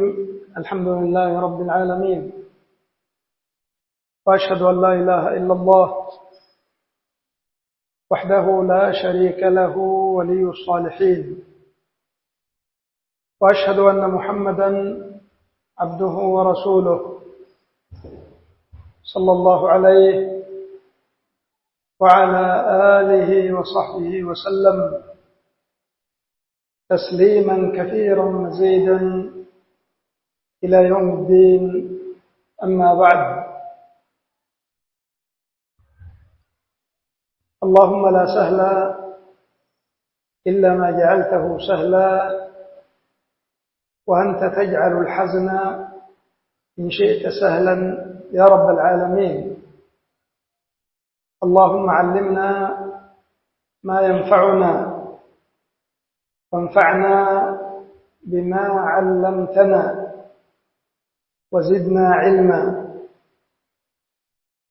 الرحيم الحمد لله رب العالمين. وأشهد أن لا إله إلا الله وحده لا شريك له ولي الصالحين. وأشهد أن محمدا عبده ورسوله صلى الله عليه وعلى آله وصحبه وسلم. تسليما كثيرا مزيدا. إلى يوم الدين. أما بعد. اللهم لا سهل إلا ما جعلته سهلا وأنت تجعل الحزن إن شئت سهلا يا رب العالمين. اللهم علمنا ما ينفعنا وانفعنا بما علمتنا. وزدنا علما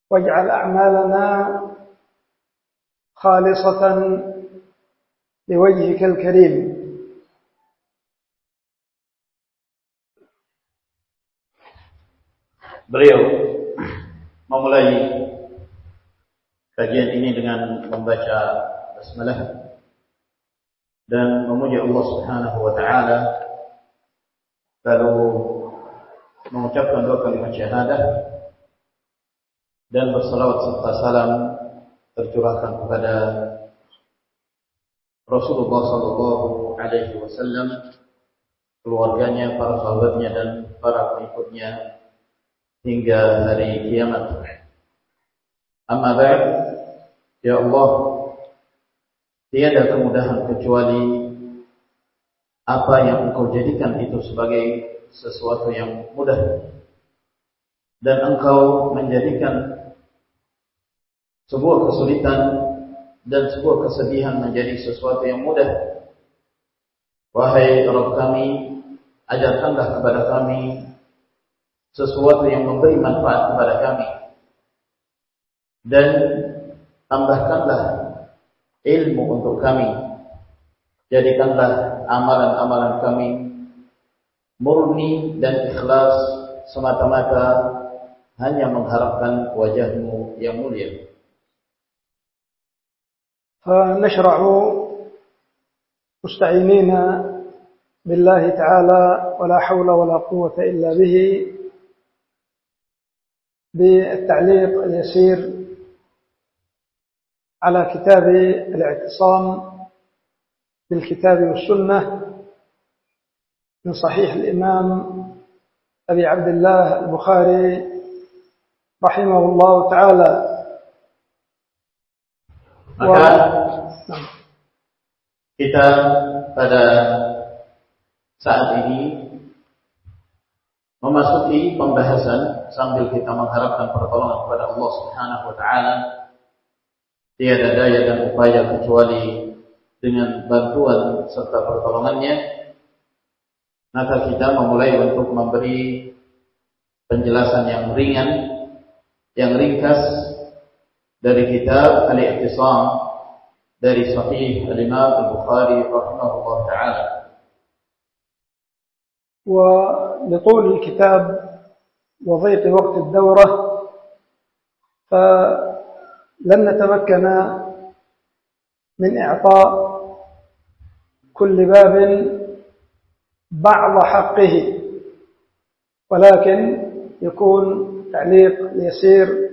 واجعل أعمالنا خالصة لوجهك الكريم Beliau memulai kajian ini dengan membaca basmalah dan memuji Allah Subhanahu wa taala lalu mengucapkan dua kalimat syahadah dan bersalawat serta salam tercurahkan kepada Rasulullah sallallahu alaihi wasallam keluarganya, para sahabatnya dan para pengikutnya hingga hari kiamat. Amma ba'd, ya Allah, tiada kemudahan kecuali apa yang engkau jadikan itu sebagai sesuatu yang mudah. Dan engkau menjadikan sebuah kesulitan dan sebuah kesedihan menjadi sesuatu yang mudah. Wahai Rabb kami, ajarkanlah kepada kami sesuatu yang memberi manfaat kepada kami. Dan tambahkanlah ilmu untuk kami. Jadikanlah amalan-amalan kami murni dan ikhlas semata-mata hanya mengharapkan wajahmu yang mulia. فنشرع مستعينين بالله تعالى ولا حول ولا قوة إلا به بالتعليق اليسير على كتاب الاعتصام بالكتاب والسنة من صحيح الإمام أبي عبد الله البخاري رحمه الله تعالى Maka kita pada saat ini memasuki pembahasan sambil kita mengharapkan pertolongan kepada Allah Subhanahu wa taala tiada daya dan upaya kecuali dengan bantuan serta pertolongannya maka kita memulai untuk memberi penjelasan yang ringan yang ringkas dari kitab Al-I'tisam dari Sahih Al-Imam Al-Bukhari rahimahullah taala. ولطول الكتاب وضيق وقت الدورة فلن نتمكن من إعطاء كل باب بعض حقه ولكن يكون تعليق يسير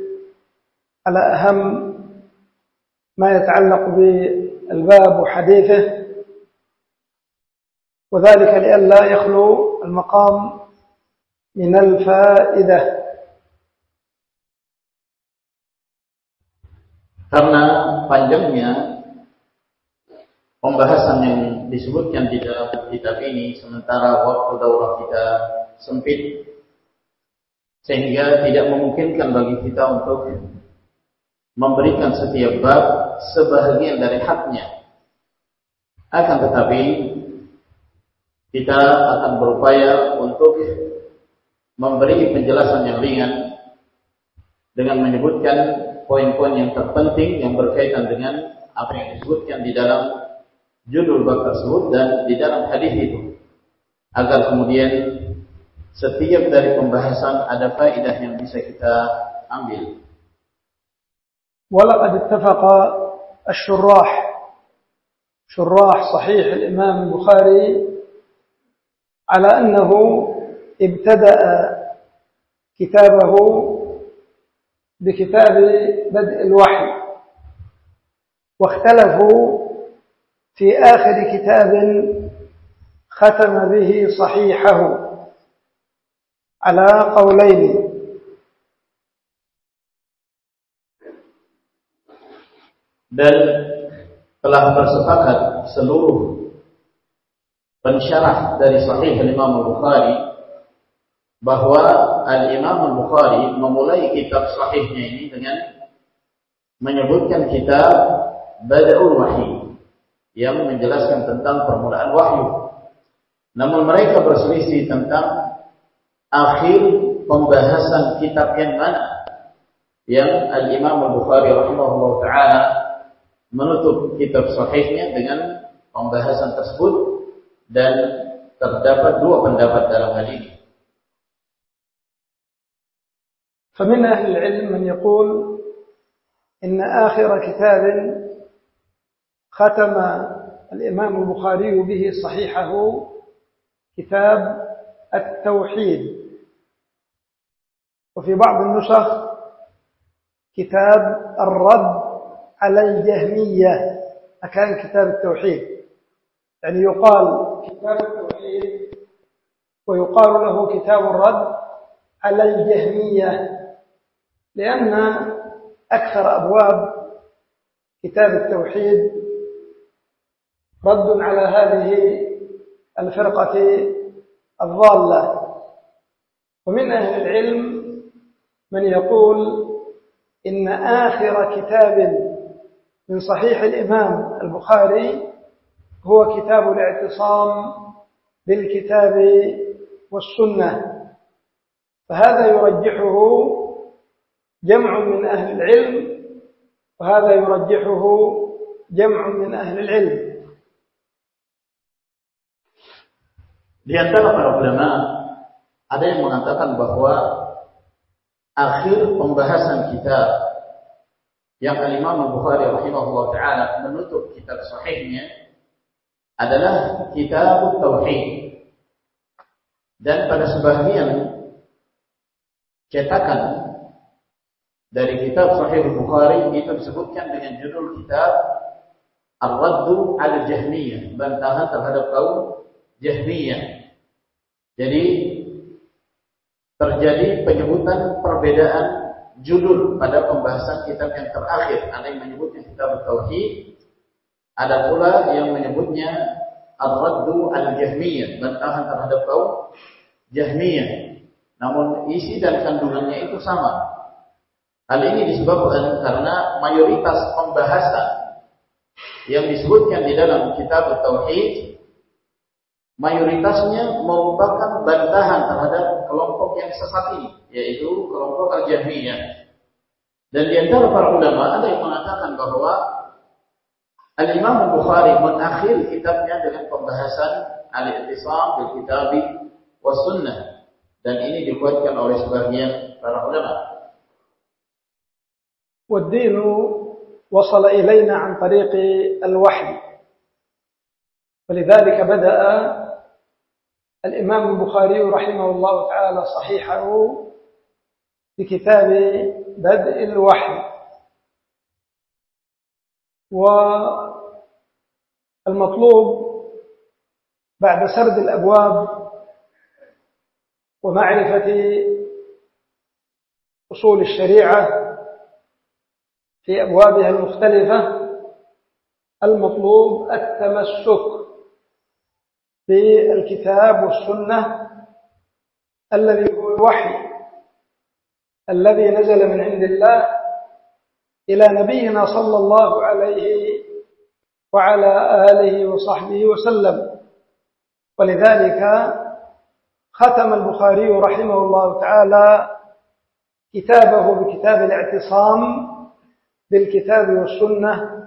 على أهم ما يتعلق بالباب وحديثه وذلك لئلا يخلو المقام من الفائدة. Karena panjangnya pembahasan yang disebutkan di dalam kitab ini sementara waktu daurah kita sempit sehingga tidak memungkinkan bagi kita untuk memberikan setiap bab sebahagian dari haknya. Akan tetapi kita akan berupaya untuk memberi penjelasan yang ringan dengan menyebutkan poin-poin yang terpenting yang berkaitan dengan apa yang disebutkan di dalam judul bab tersebut dan di dalam hadis itu agar kemudian setiap dari pembahasan ada faedah yang bisa kita ambil. ولقد اتفق الشراح شراح صحيح الإمام البخاري على أنه ابتدأ كتابه بكتاب بدء الوحي واختلفوا في آخر كتاب ختم به صحيحه على قولين dan telah bersepakat seluruh pensyarah dari Sahih Imam Al-Bukhari bahwa Al-Imam Al-Bukhari memulai kitab sahihnya ini dengan menyebutkan kitab Bada'ul Wahyi yang menjelaskan tentang permulaan wahyu. Namun mereka berselisih tentang akhir pembahasan kitab yang mana yang Al-Imam Al-Bukhari rahimahullah taala menutup kitab sahihnya dengan pembahasan tersebut dan terdapat dua pendapat dalam hal ini. فمن أهل العلم من يقول إن آخر كتاب ختم الإمام البخاري به صحيحه كتاب التوحيد. وفي بعض النسخ كتاب الرد على الجهمية أكان كتاب التوحيد. يعني يقال كتاب التوحيد ويقال له كتاب الرد على الجهمية لأن أكثر أبواب كتاب التوحيد رد على هذه الفرقة الضالة. ومن أهل العلم من يقول إن آخر كتاب من صحيح الإمام البخاري هو كتاب الاعتصام بالكتاب والسنة. فهذا يرجحه جمع من أهل العلم وهذا يرجحه جمع من أهل العلم. Di antara para ulama ada yang mengatakan bahwa akhir pembahasan kitab yang Al-Imam Al-Bukhari rahimahullah taala menutup kitab sahihnya adalah kitab tauhid. Dan pada sebagian cetakan dari kitab Sahih Bukhari itu disebutkan dengan judul kitab Ar-Raddu al-Jahmiyah, bantahan terhadap kaum Jahmiyah. Jadi terjadi penyebutan perbedaan judul pada pembahasan kitab yang terakhir. Ada yang menyebutnya kitab Tauhid, ada pula yang menyebutnya Ar-Raddu al-Jahmiyah, bantahan terhadap kaum Jahmiyah. Namun isi dan kandungannya itu sama. Hal ini disebabkan karena mayoritas pembahasan yang disebutkan di dalam kitab Tauhid mayoritasnya merupakan bantahan terhadap kelompok yang sesat ini, yaitu kelompok Al-Jahmiyah. Dan di antara para ulama ada yang mengatakan bahwa Al-Imam Bukhari mengakhiri kitabnya dengan pembahasan Al-Ittisam bil Kitabi was Sunnah. Dan ini dikuatkan oleh sebagian para ulama. والدين وصل إلينا عن طريق الوحي ولذلك بدأ الإمام البخاري رحمه الله تعالى صحيحه بكتاب بدء الوحي. والمطلوب بعد سرد الأبواب ومعرفة أصول الشريعة في أبوابها المختلفة المطلوب التمسك بالكتاب والسنة الذي هو الوحي الذي نزل من عند الله إلى نبينا صلى الله عليه وعلى آله وصحبه وسلم. ولذلك ختم البخاري رحمه الله تعالى كتابه بكتاب الاعتصام بالكتاب والسنة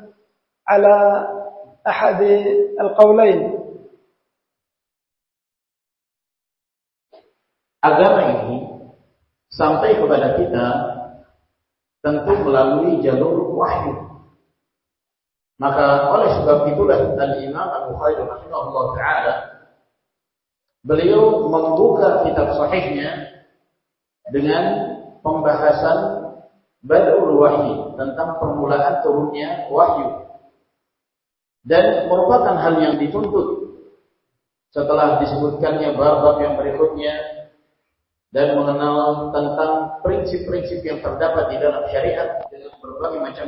على أحد القولين. Agama ini sampai kepada kita tentu melalui jalur wahyu. Maka oleh sebab itulah Al-Imam Al-Bukhari taala beliau membuka kitab sahihnya dengan pembahasan Badul Wahyi tentang permulaan turunnya wahyu. Dan merupakan hal yang dituntut setelah disebutkannya bab-bab yang berikutnya dan mengenal tentang prinsip-prinsip yang terdapat di dalam syariat dengan berbagai macam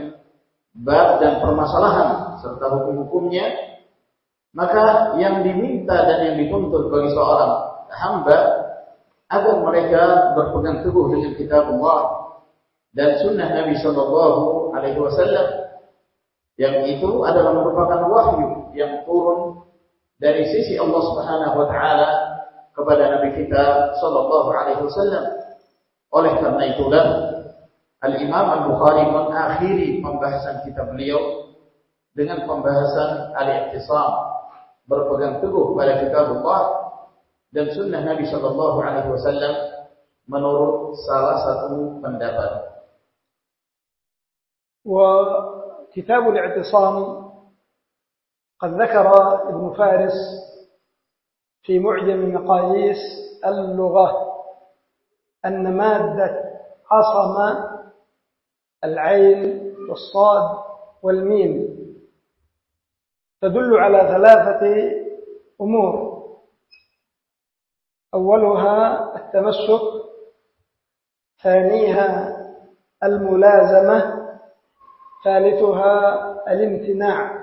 bab dan permasalahan serta hukum-hukumnya, maka yang diminta dan yang dituntut bagi seorang hamba agar mereka berpegang teguh dengan kitab Allah dan sunnah Nabi Shallallahu Alaihi Wasallam yang itu adalah merupakan wahyu yang turun dari sisi Allah Subhanahu Wa Taala kepada Nabi kita Shallallahu Alaihi Wasallam. Oleh karena itulah Al-Imam Al-Bukhari mengakhiri pembahasan kitab beliau dengan pembahasan al-i'tisam, berpegang teguh pada kitab Allah dan sunnah Nabi Shallallahu Alaihi Wasallam menurut salah satu pendapat. وكتاب الاعتصام قد ذكر ابن فارس في معجم مقاييس اللغة أن مادة عصم العين والصاد والميم تدل على ثلاثة أمور. أولها التمسك ثانيها الملازمة ثالثها الامتناع.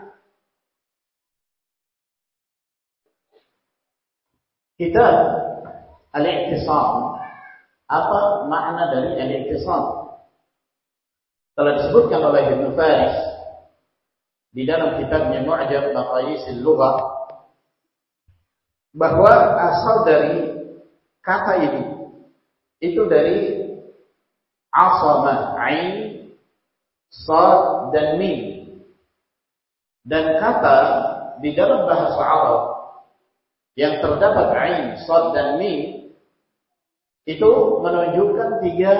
Kita al-i'tisam. Apa makna dari al-i'tisam? Telah disebutkan oleh Ibn Faris di dalam kitabnya Mu'jam Maqayisil Lughah bahwa asal dari kata ini itu dari asama ain sad dan mim dan kata di dalam bahasa Arab yang terdapat ain sad dan mim itu menunjukkan tiga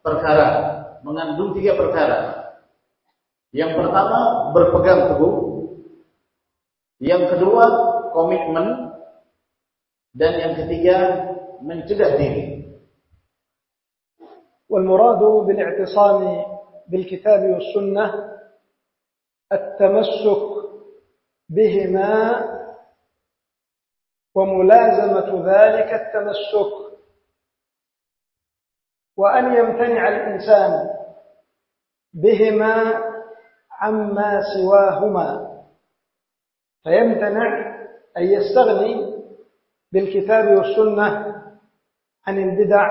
perkara mengandung tiga perkara. Yang pertama berpegang teguh, yang kedua komitmen, dan yang ketiga mencegah diri. والمراد بالاعتصام بالكتاب والسنة التمسك بهما وملازمة ذلك التمسك. وأن يمتنع الإنسان بهما عما سواهما. فيمتنع أن يستغني بالكتاب والسنة عن البدع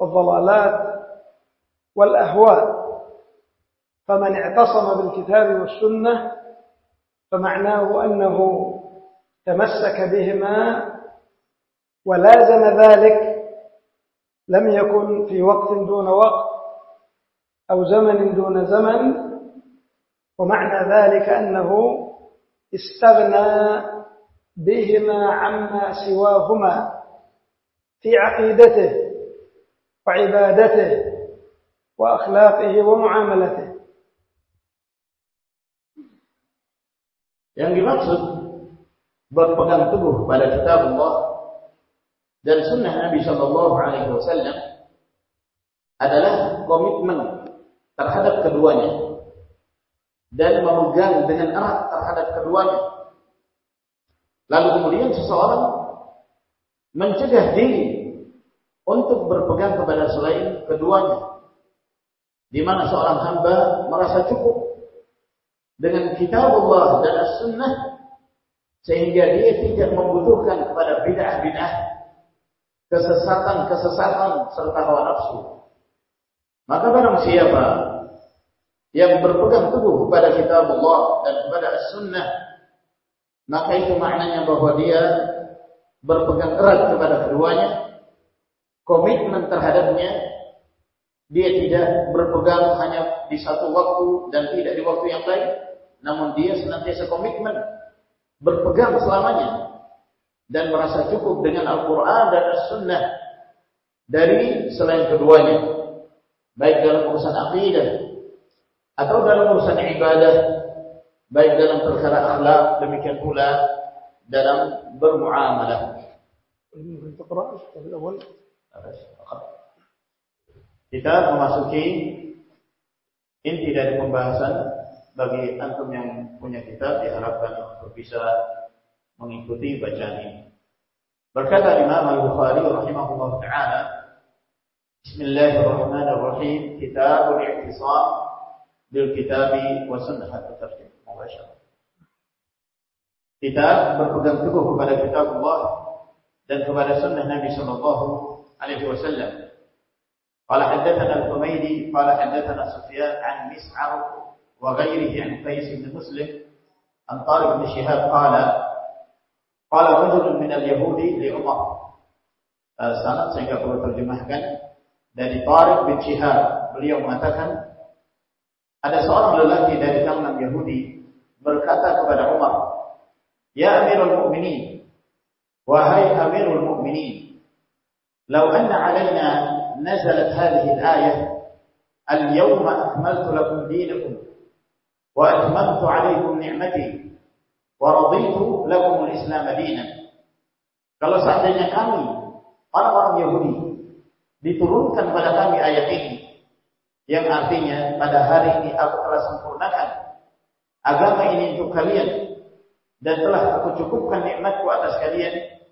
والضلالات والأهواء. فمن اعتصم بالكتاب والسنة فمعناه أنه تمسك بهما ولازم ذلك لم يكن في وقت دون وقت أو زمن دون زمن ومعنى ذلك أنه استغنى بهما عما سواهما في عقيدته وعبادته وأخلاقه ومعاملته. Yang dimaksud berpegang teguh pada kitab Allah dan sunnah Nabi Shallallahu Alaihi Wasallam adalah komitmen terhadap keduanya dan memegang dengan erat terhadap keduanya. Lalu kemudian seseorang mencegah diri untuk berpegang kepada selain keduanya. Di mana seorang hamba merasa cukup dengan kitab Allah dan as-sunnah sehingga dia tidak membutuhkan kepada bid'ah-bid'ah kesesatan-kesesatan serta hawa nafsu. Maka barang siapa yang berpegang teguh kepada kitab Allah dan kepada as-sunnah maka itu maknanya bahwa dia berpegang erat kepada keduanya komitmen terhadapnya dia tidak berpegang hanya di satu waktu dan tidak di waktu yang lain namun dia senantiasa komitmen berpegang selamanya dan merasa cukup dengan Al-Quran dan As-Sunnah dari selain keduanya, baik dalam urusan akidah atau dalam urusan ibadah, baik dalam perkara akhlak, demikian pula dalam bermuamalah. Kita memasuki inti dari pembahasan bagi antum yang punya kitab diharapkan untuk bisa mengikuti bacaan ini. Berkata Imam Al-Bukhari rahimahullah taala, Bismillahirrahmanirrahim, Kitabul I'tisam bil Kitabi wa Sunnah at-Tarjih. Kita berpegang teguh kepada kitab Allah dan kepada sunnah Nabi sallallahu alaihi wasallam. قال حدثنا الحميدي قال حدثنا سفيان عن مسعر وغيره عن قيس بن مسلم عن طارق بن شهاب قال min al-yahudi li Umar. Uh, sanad saya enggak perlu terjemahkan dari Tariq bin Shihab. Beliau mengatakan ada seorang lelaki dari kalangan Yahudi berkata kepada Umar, "Ya Amirul Mukminin, wahai Amirul Mukminin, law anna 'alaina nazalat hadhihi al-ayah, al-yawma akmaltu lakum dinakum atmamtu 'alaykum ni'mati Waraditu lakumul Islam dinan. Kalau seandainya kami orang-orang Yahudi diturunkan pada kami ayat ini yang artinya pada hari ini aku telah sempurnakan agama ini untuk kalian dan telah aku cukupkan nikmatku atas kalian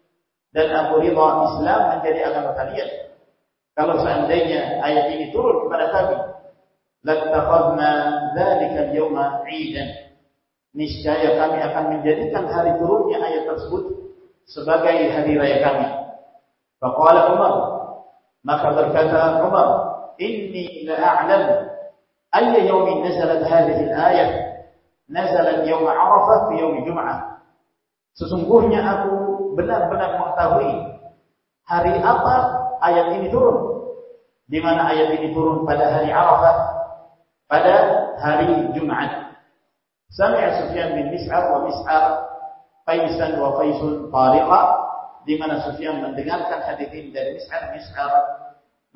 dan aku ridha Islam menjadi agama kalian. Kalau seandainya ayat ini turun kepada kami, lattakhadna dzalika al-yawma 'idan niscaya kami akan menjadikan hari turunnya ayat tersebut sebagai hari raya kami. Faqala Umar, maka berkata Umar, "Inni la a'lam ayya yawmin nazalat hadhihi al-ayah." Nazalat yawm Arafah fi yawm Jum'ah. Sesungguhnya aku benar-benar mengetahui hari apa ayat ini turun. Di mana ayat ini turun pada hari Arafah, pada hari Jumat. سمع سفيان بن مسعر ومسعر قيسا وقيس طارقا di mana Sufyan mendengarkan hadis ini dari Mis'ar, Mis'ar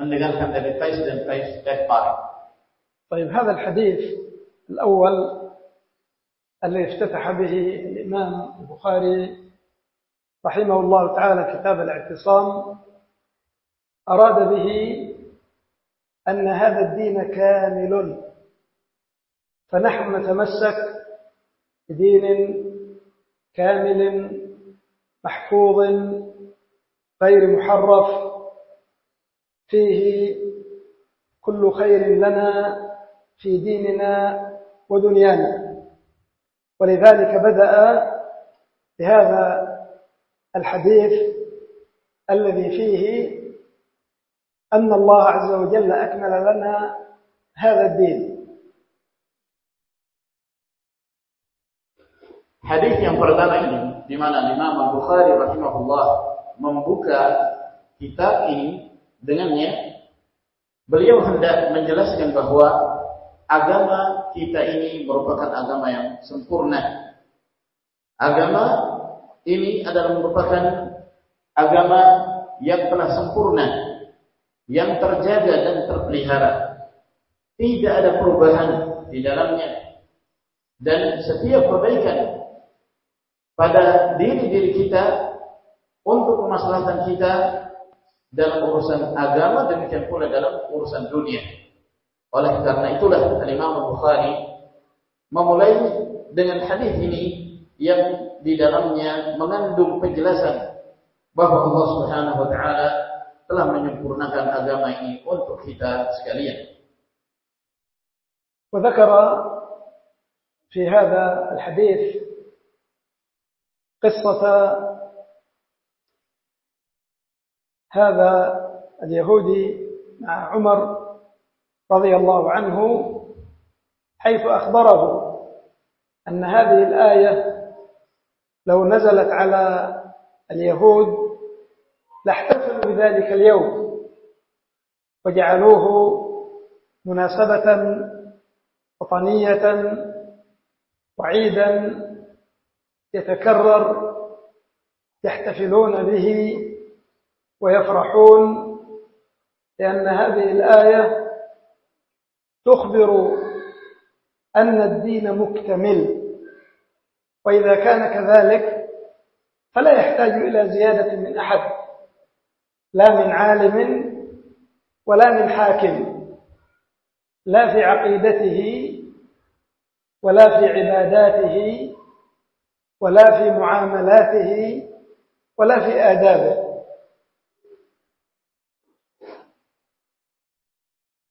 mendengarkan dari Qais dan Qais dari Tariq. طيب هذا الحديث الأول الذي افتتح به الإمام البخاري رحمه الله تعالى كتاب الاعتصام أراد به أن هذا الدين كامل فنحن نتمسك بدين كامل محفوظ غير محرف. فيه كل خير لنا في ديننا ودنيانا. ولذلك بدأ بهذا الحديث الذي فيه أن الله عز وجل أكمل لنا هذا الدين. Hadis yang pertama ini di mana Imam Al-Bukhari rahimahullah membuka kitab ini dengannya beliau hendak menjelaskan bahwa agama kita ini merupakan agama yang sempurna. Agama ini adalah merupakan agama yang telah sempurna, yang terjaga dan terpelihara. Tidak ada perubahan di dalamnya. Dan setiap perbaikan pada diri-diri kita untuk kemaslahatan kita dalam urusan agama demikian pula dalam urusan dunia. Oleh karena itulah Imam Bukhari memulai dengan hadis ini yang di dalamnya mengandung penjelasan bahwa Allah Subhanahu wa taala telah menyempurnakan agama ini untuk kita sekalian. وذكر في هذا الحديث قصة هذا اليهودي مع عمر رضي الله عنه حيث أخبره أن هذه الآية لو نزلت على اليهود لاحتفلوا بذلك اليوم وجعلوه مناسبة وطنية وعيدا يتكرر يحتفلون به ويفرحون لأن هذه الآية تخبر أن الدين مكتمل. وإذا كان كذلك فلا يحتاج إلى زيادة من أحد لا من عالم ولا من حاكم لا في عقيدته ولا في عباداته ولا في معاملاته ولا في آدابه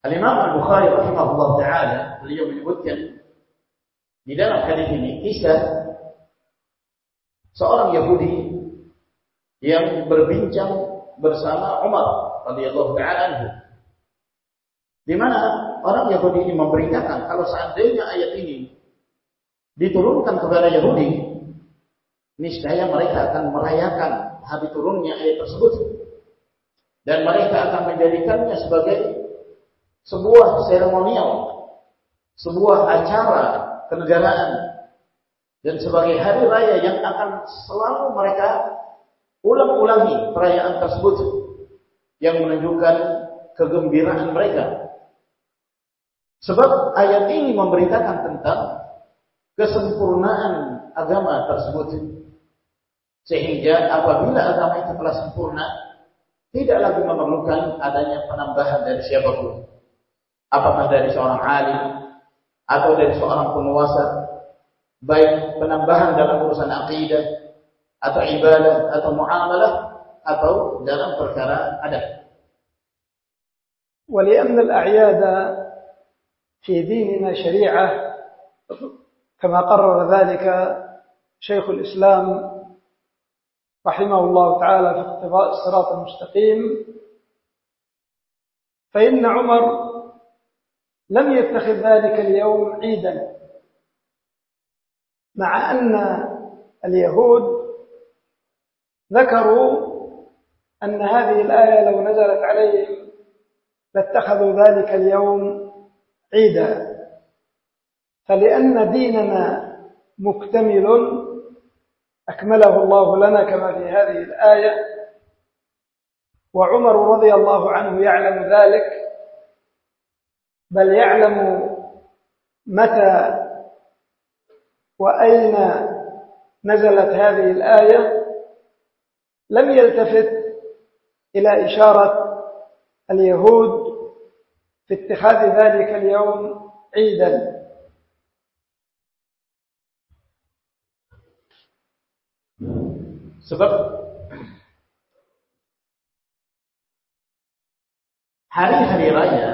Al-Imam Al-Bukhari rahimahullah taala beliau menyebutkan di dalam hadis ini kisah seorang Yahudi yang berbincang bersama Umar radhiyallahu taala anhu. Di mana orang Yahudi ini memberitakan kalau seandainya ayat ini diturunkan kepada Yahudi, niscaya mereka akan merayakan hari turunnya ayat tersebut dan mereka akan menjadikannya sebagai sebuah seremonial, sebuah acara kenegaraan dan sebagai hari raya yang akan selalu mereka ulang-ulangi perayaan tersebut yang menunjukkan kegembiraan mereka. Sebab ayat ini memberitakan tentang kesempurnaan agama tersebut. Sehingga apabila agama itu telah sempurna, tidak lagi memerlukan adanya penambahan dari siapapun. Apakah dari seorang alim atau dari seorang penguasa, baik penambahan dalam urusan akidah atau ibadah atau muamalah atau dalam perkara adat. ولأن الأعياد في ديننا شريعة كما قرر ذلك شيخ الإسلام رحمه الله تعالى في اقتضاء الصراط المستقيم. فإن عمر لم يتخذ ذلك اليوم عيدا مع أن اليهود ذكروا أن هذه الآية لو نزلت عليهم لاتخذوا ذلك اليوم عيدا. فلأن ديننا مكتمل أكمله الله لنا كما في هذه الآية. وعمر رضي الله عنه يعلم ذلك بل يعلم متى وأين نزلت هذه الآية. لم يلتفت إلى إشارة اليهود في اتخاذ ذلك اليوم عيدا. Sebab hari-hari raya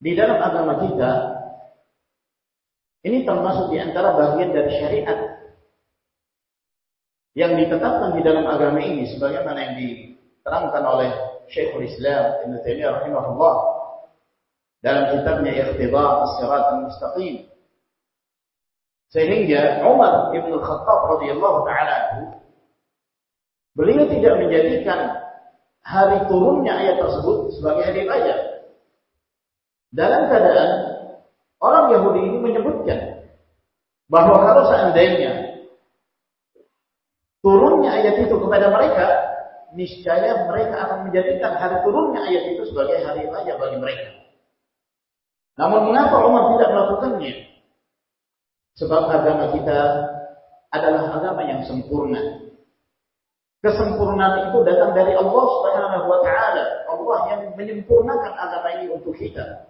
di dalam agama kita ini termasuk di antara bagian dari syariat yang ditetapkan di dalam agama ini sebagaimana yang diterangkan oleh Syekhul Islam Ibn Taimiyah rahimahullah dalam kitabnya Iqtida As-Sirat Al-Mustaqim sehingga Umar Ibn Khattab radhiyallahu taala beliau tidak menjadikan hari turunnya ayat tersebut sebagai hari raya dalam keadaan orang Yahudi ini menyebutkan bahwa kalau seandainya turunnya ayat itu kepada mereka niscaya mereka akan menjadikan hari turunnya ayat itu sebagai hari raya bagi mereka. Namun mengapa Umar tidak melakukannya? Sebab agama kita adalah agama yang sempurna. Kesempurnaan itu datang dari Allah Subhanahu wa taala. Allah yang menyempurnakan agama ini untuk kita.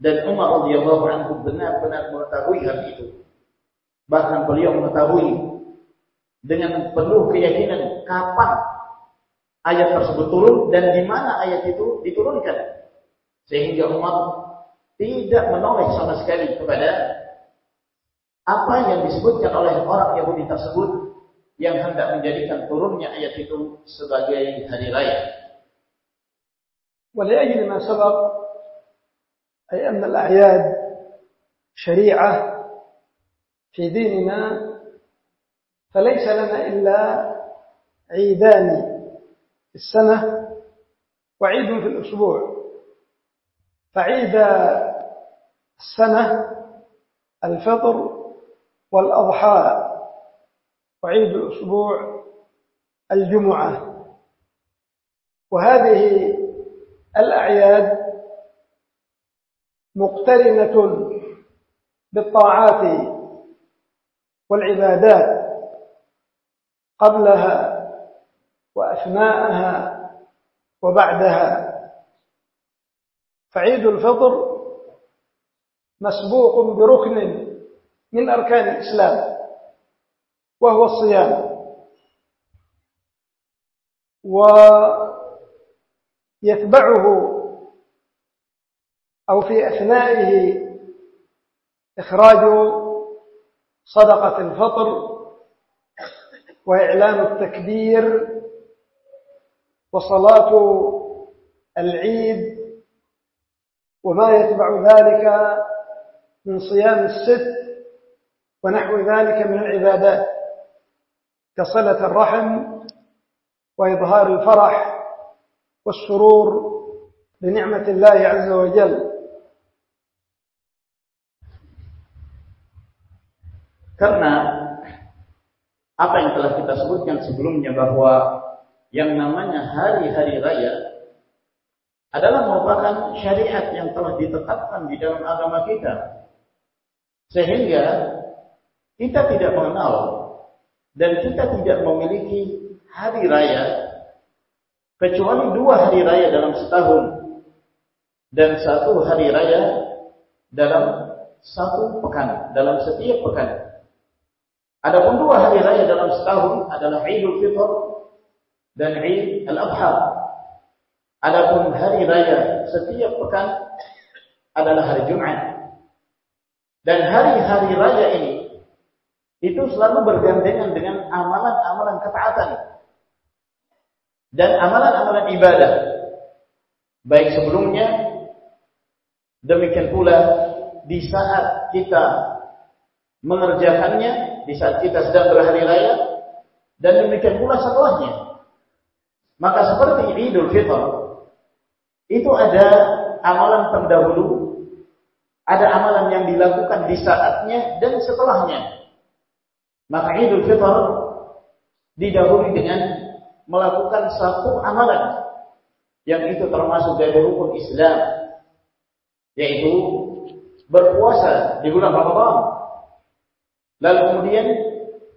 Dan Umar radhiyallahu anhu benar-benar mengetahui hal itu. Bahkan beliau mengetahui dengan penuh keyakinan kapan ayat tersebut turun dan di mana ayat itu diturunkan. Sehingga Umar tidak menoleh sama sekali kepada apa yang disebutkan oleh orang Yahudi tersebut yang hendak menjadikan turunnya ayat itu sebagai hari raya. ولأجل ما سبق أي أن الأعياد شريعة في ديننا فليس لنا إلا عيدان في السنة وعيد في الأسبوع فعيد السنة الفطر والأضحى وعيد الأسبوع الجمعة. وهذه الأعياد مقترنة بالطاعات والعبادات قبلها وأثناءها وبعدها. فعيد الفطر مسبوق بركن من أركان الإسلام وهو الصيام. ويتبعه أو في أثنائه إخراج صدقة الفطر وإعلان التكبير وصلاة العيد وما يتبع ذلك من صيام الست ونحو ذلك من العبادات كصلة الرحم وإظهار الفرح والسرور بنعمة الله عز وجل Karena apa yang telah kita sebutkan sebelumnya bahwa yang namanya hari-hari raya adalah merupakan syariat yang telah ditetapkan di dalam agama kita. Sehingga kita tidak mengenal dan kita tidak memiliki hari raya kecuali dua hari raya dalam setahun dan satu hari raya dalam satu pekan, dalam setiap pekan. Adapun dua hari raya dalam setahun adalah Idul Fitr dan Eid Al-Adha. Adapun hari raya setiap pekan adalah hari Jumat. Dan hari-hari raya ini itu selalu bergandengan dengan amalan-amalan ketaatan dan amalan-amalan ibadah. Baik sebelumnya demikian pula di saat kita mengerjakannya di saat kita sedang berhari raya dan demikian pula setelahnya. Maka seperti Idul Fitr itu ada amalan pendahulu, ada amalan yang dilakukan di saatnya dan setelahnya. Maka Idul Fitr didahului dengan melakukan satu amalan yang itu termasuk dari rukun Islam yaitu berpuasa di bulan Ramadan Lalu kemudian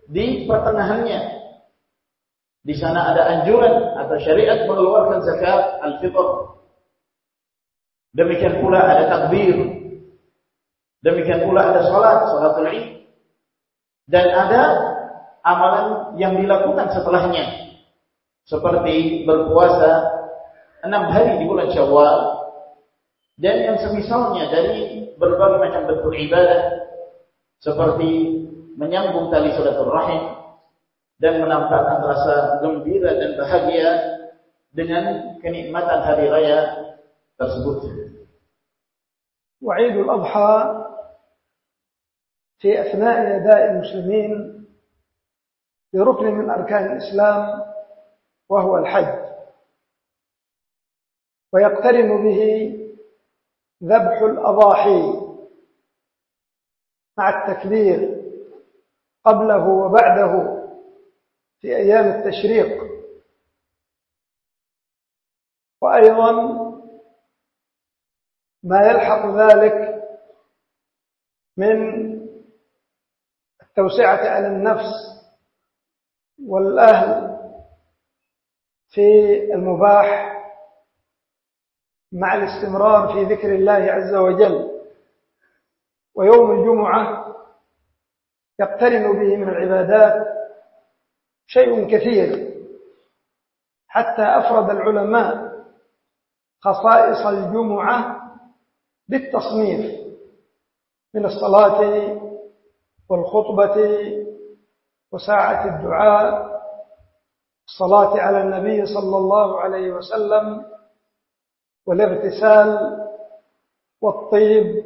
di pertengahannya di sana ada anjuran atau syariat mengeluarkan zakat al-fitr. Demikian pula ada takbir. Demikian pula ada salat, salatul Id. Dan ada amalan yang dilakukan setelahnya. Seperti berpuasa enam hari di bulan Syawal dan yang semisalnya dari berbagai macam bentuk ibadah seperti menyambung tali silaturahim dan menampakkan rasa gembira dan bahagia dengan kenikmatan hari raya tersebut. Wa'idul Adha في أثناء أداء المسلمين بركن من أركان الإسلام وهو الحج. ويقترن به ذبح الأضاحي مع التكبير قبله وبعده في أيام التشريق. وأيضا ما يلحق ذلك من التوسعة على النفس والأهل في المباح مع الاستمرار في ذكر الله عز وجل. ويوم الجمعة يقترن به من العبادات شيء كثير حتى أفرد العلماء خصائص الجمعة بالتصنيف من الصلاة والخطبة وساعة الدعاء الصلاة على النبي صلى الله عليه وسلم والاغتسال والطيب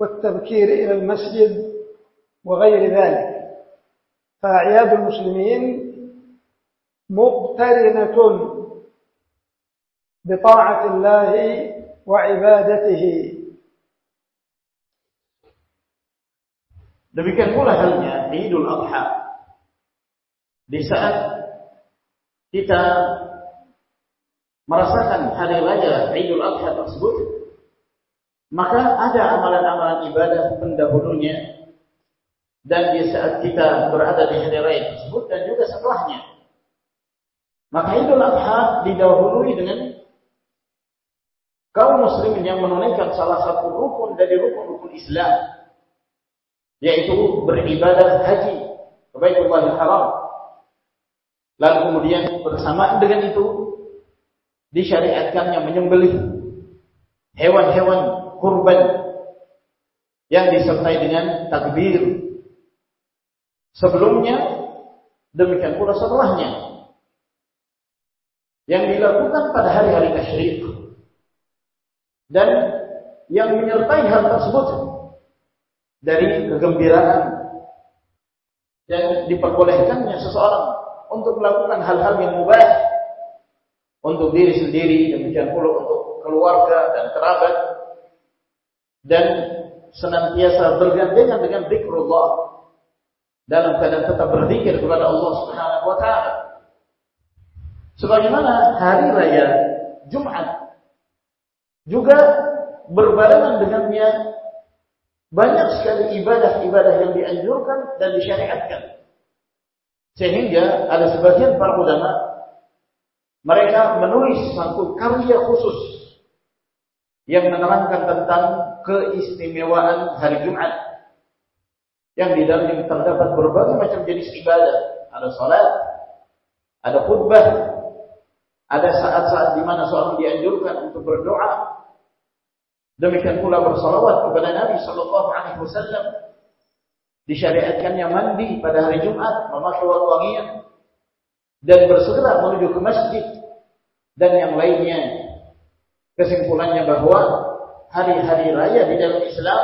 والتبكير إلى المسجد وغير ذلك. فأعياد المسلمين مقترنة بطاعة الله وعبادته. Demikian pula halnya Idul Adha. di saat kita merasakan hari raya Idul Adha tersebut, maka ada amalan-amalan ibadah pendahulunya dan di saat kita berada di hari raya tersebut dan juga setelahnya. Maka Idul Adha didahului dengan kaum muslimin yang menunaikan salah satu rukun dari rukun-rukun Islam yaitu beribadah haji ke Baitullahil Haram. Lalu kemudian bersamaan dengan itu disyariatkannya menyembelih hewan-hewan kurban yang disertai dengan takbir. Sebelumnya demikian pula setelahnya. Yang dilakukan pada hari-hari tasyrik dan yang menyertai hal tersebut dari kegembiraan dan diperbolehkannya seseorang untuk melakukan hal-hal yang mubah untuk diri sendiri demikian pula untuk keluarga dan kerabat dan senantiasa bergandengan dengan zikrullah dalam keadaan tetap berzikir kepada Allah Subhanahu wa taala. Sebagaimana hari raya Jumat juga berbarengan dengannya banyak sekali ibadah-ibadah yang dianjurkan dan disyariatkan. Sehingga ada sebagian para ulama mereka menulis satu karya khusus yang menerangkan tentang keistimewaan hari Jumat. Yang di dalamnya terdapat berbagai macam jenis ibadah. Ada salat, ada khutbah, ada saat-saat di mana seorang dianjurkan untuk berdoa, Demikian pula bersalawat kepada Nabi Sallallahu Alaihi Wasallam. Disyariatkannya mandi pada hari Jumat, memakai wangian dan bersegera menuju ke masjid dan yang lainnya. Kesimpulannya bahwa hari-hari raya di dalam Islam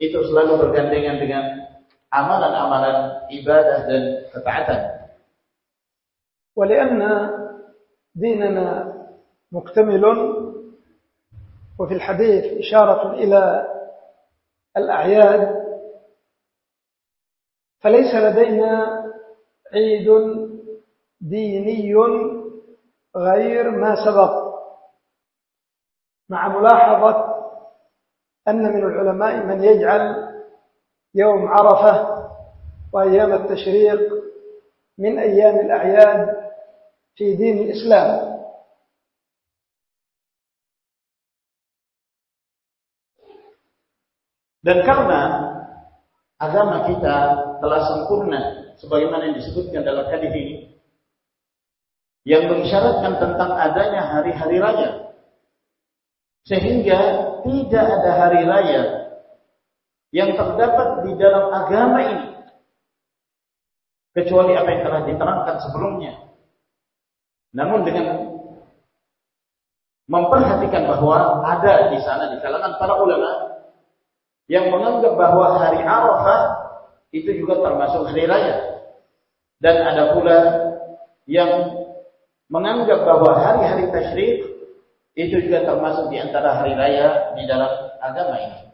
itu selalu bergandengan dengan amalan-amalan ibadah dan ketaatan. ولأن ديننا مكتمل وفي الحديث إشارة إلى الأعياد فليس لدينا عيد ديني غير ما سبق مع ملاحظة أن من العلماء من يجعل يوم عرفة وأيام التشريق من أيام الأعياد في دين الإسلام. Dan karena agama kita telah sempurna sebagaimana yang disebutkan dalam hadis ini yang mengisyaratkan tentang adanya hari-hari raya sehingga tidak ada hari raya yang terdapat di dalam agama ini kecuali apa yang telah diterangkan sebelumnya. Namun dengan memperhatikan bahwa ada di sana di kalangan para ulama yang menganggap bahwa hari Arafah itu juga termasuk hari raya. Dan ada pula yang menganggap bahwa hari-hari tasyrik itu juga termasuk di antara hari raya di dalam agama ini.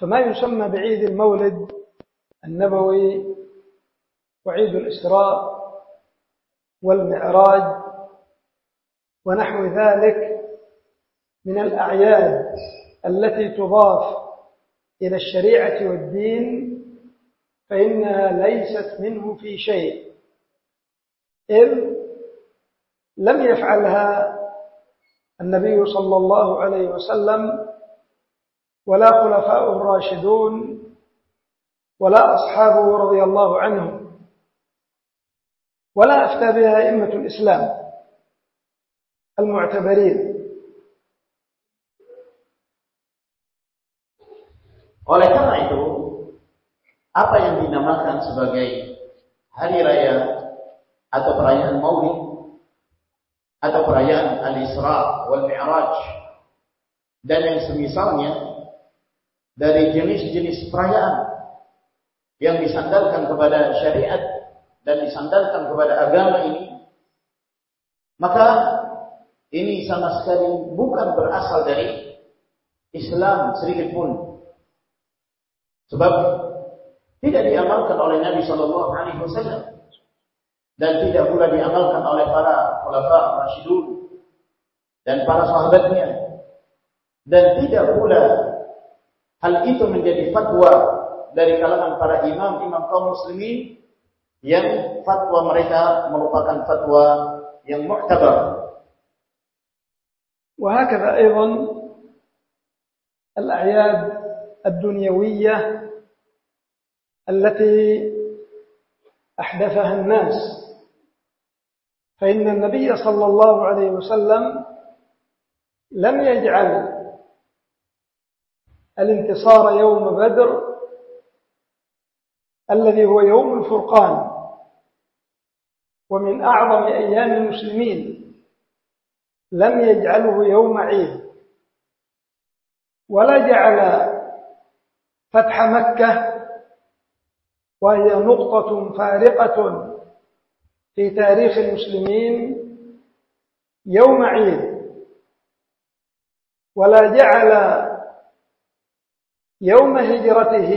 فما يسمى بعيد المولد النبوي وعيد الإسراء والمعراج ونحو ذلك من الأعياد التي تضاف إلى الشريعة والدين فإنها ليست منه في شيء. إذ لم يفعلها النبي صلى الله عليه وسلم ولا خلفاء الراشدون ولا أصحابه رضي الله عنهم ولا أفتى بها أئمة الإسلام المعتبرين. Oleh karena itu, apa yang dinamakan sebagai hari raya atau perayaan Maulid atau perayaan Al-Isra wal Mi'raj dan yang semisalnya dari jenis-jenis perayaan yang disandarkan kepada syariat dan disandarkan kepada agama ini maka ini sama sekali bukan berasal dari Islam sedikit pun Sebab tidak diamalkan oleh Nabi Shallallahu Alaihi Wasallam dan tidak pula diamalkan oleh para khulafa Rasyidun dan para sahabatnya dan tidak pula hal itu menjadi fatwa dari kalangan para imam-imam kaum muslimin yang fatwa mereka merupakan fatwa yang mu'tabar. وهكذا أيضا الأعياد الدنيوية التي أحدثها الناس. فإن النبي صلى الله عليه وسلم لم يجعل الانتصار يوم بدر الذي هو يوم الفرقان ومن أعظم أيام المسلمين لم يجعله يوم عيد ولا جعل فتح مكة وهي نقطة فارقة في تاريخ المسلمين يوم عيد. ولا جعل يوم هجرته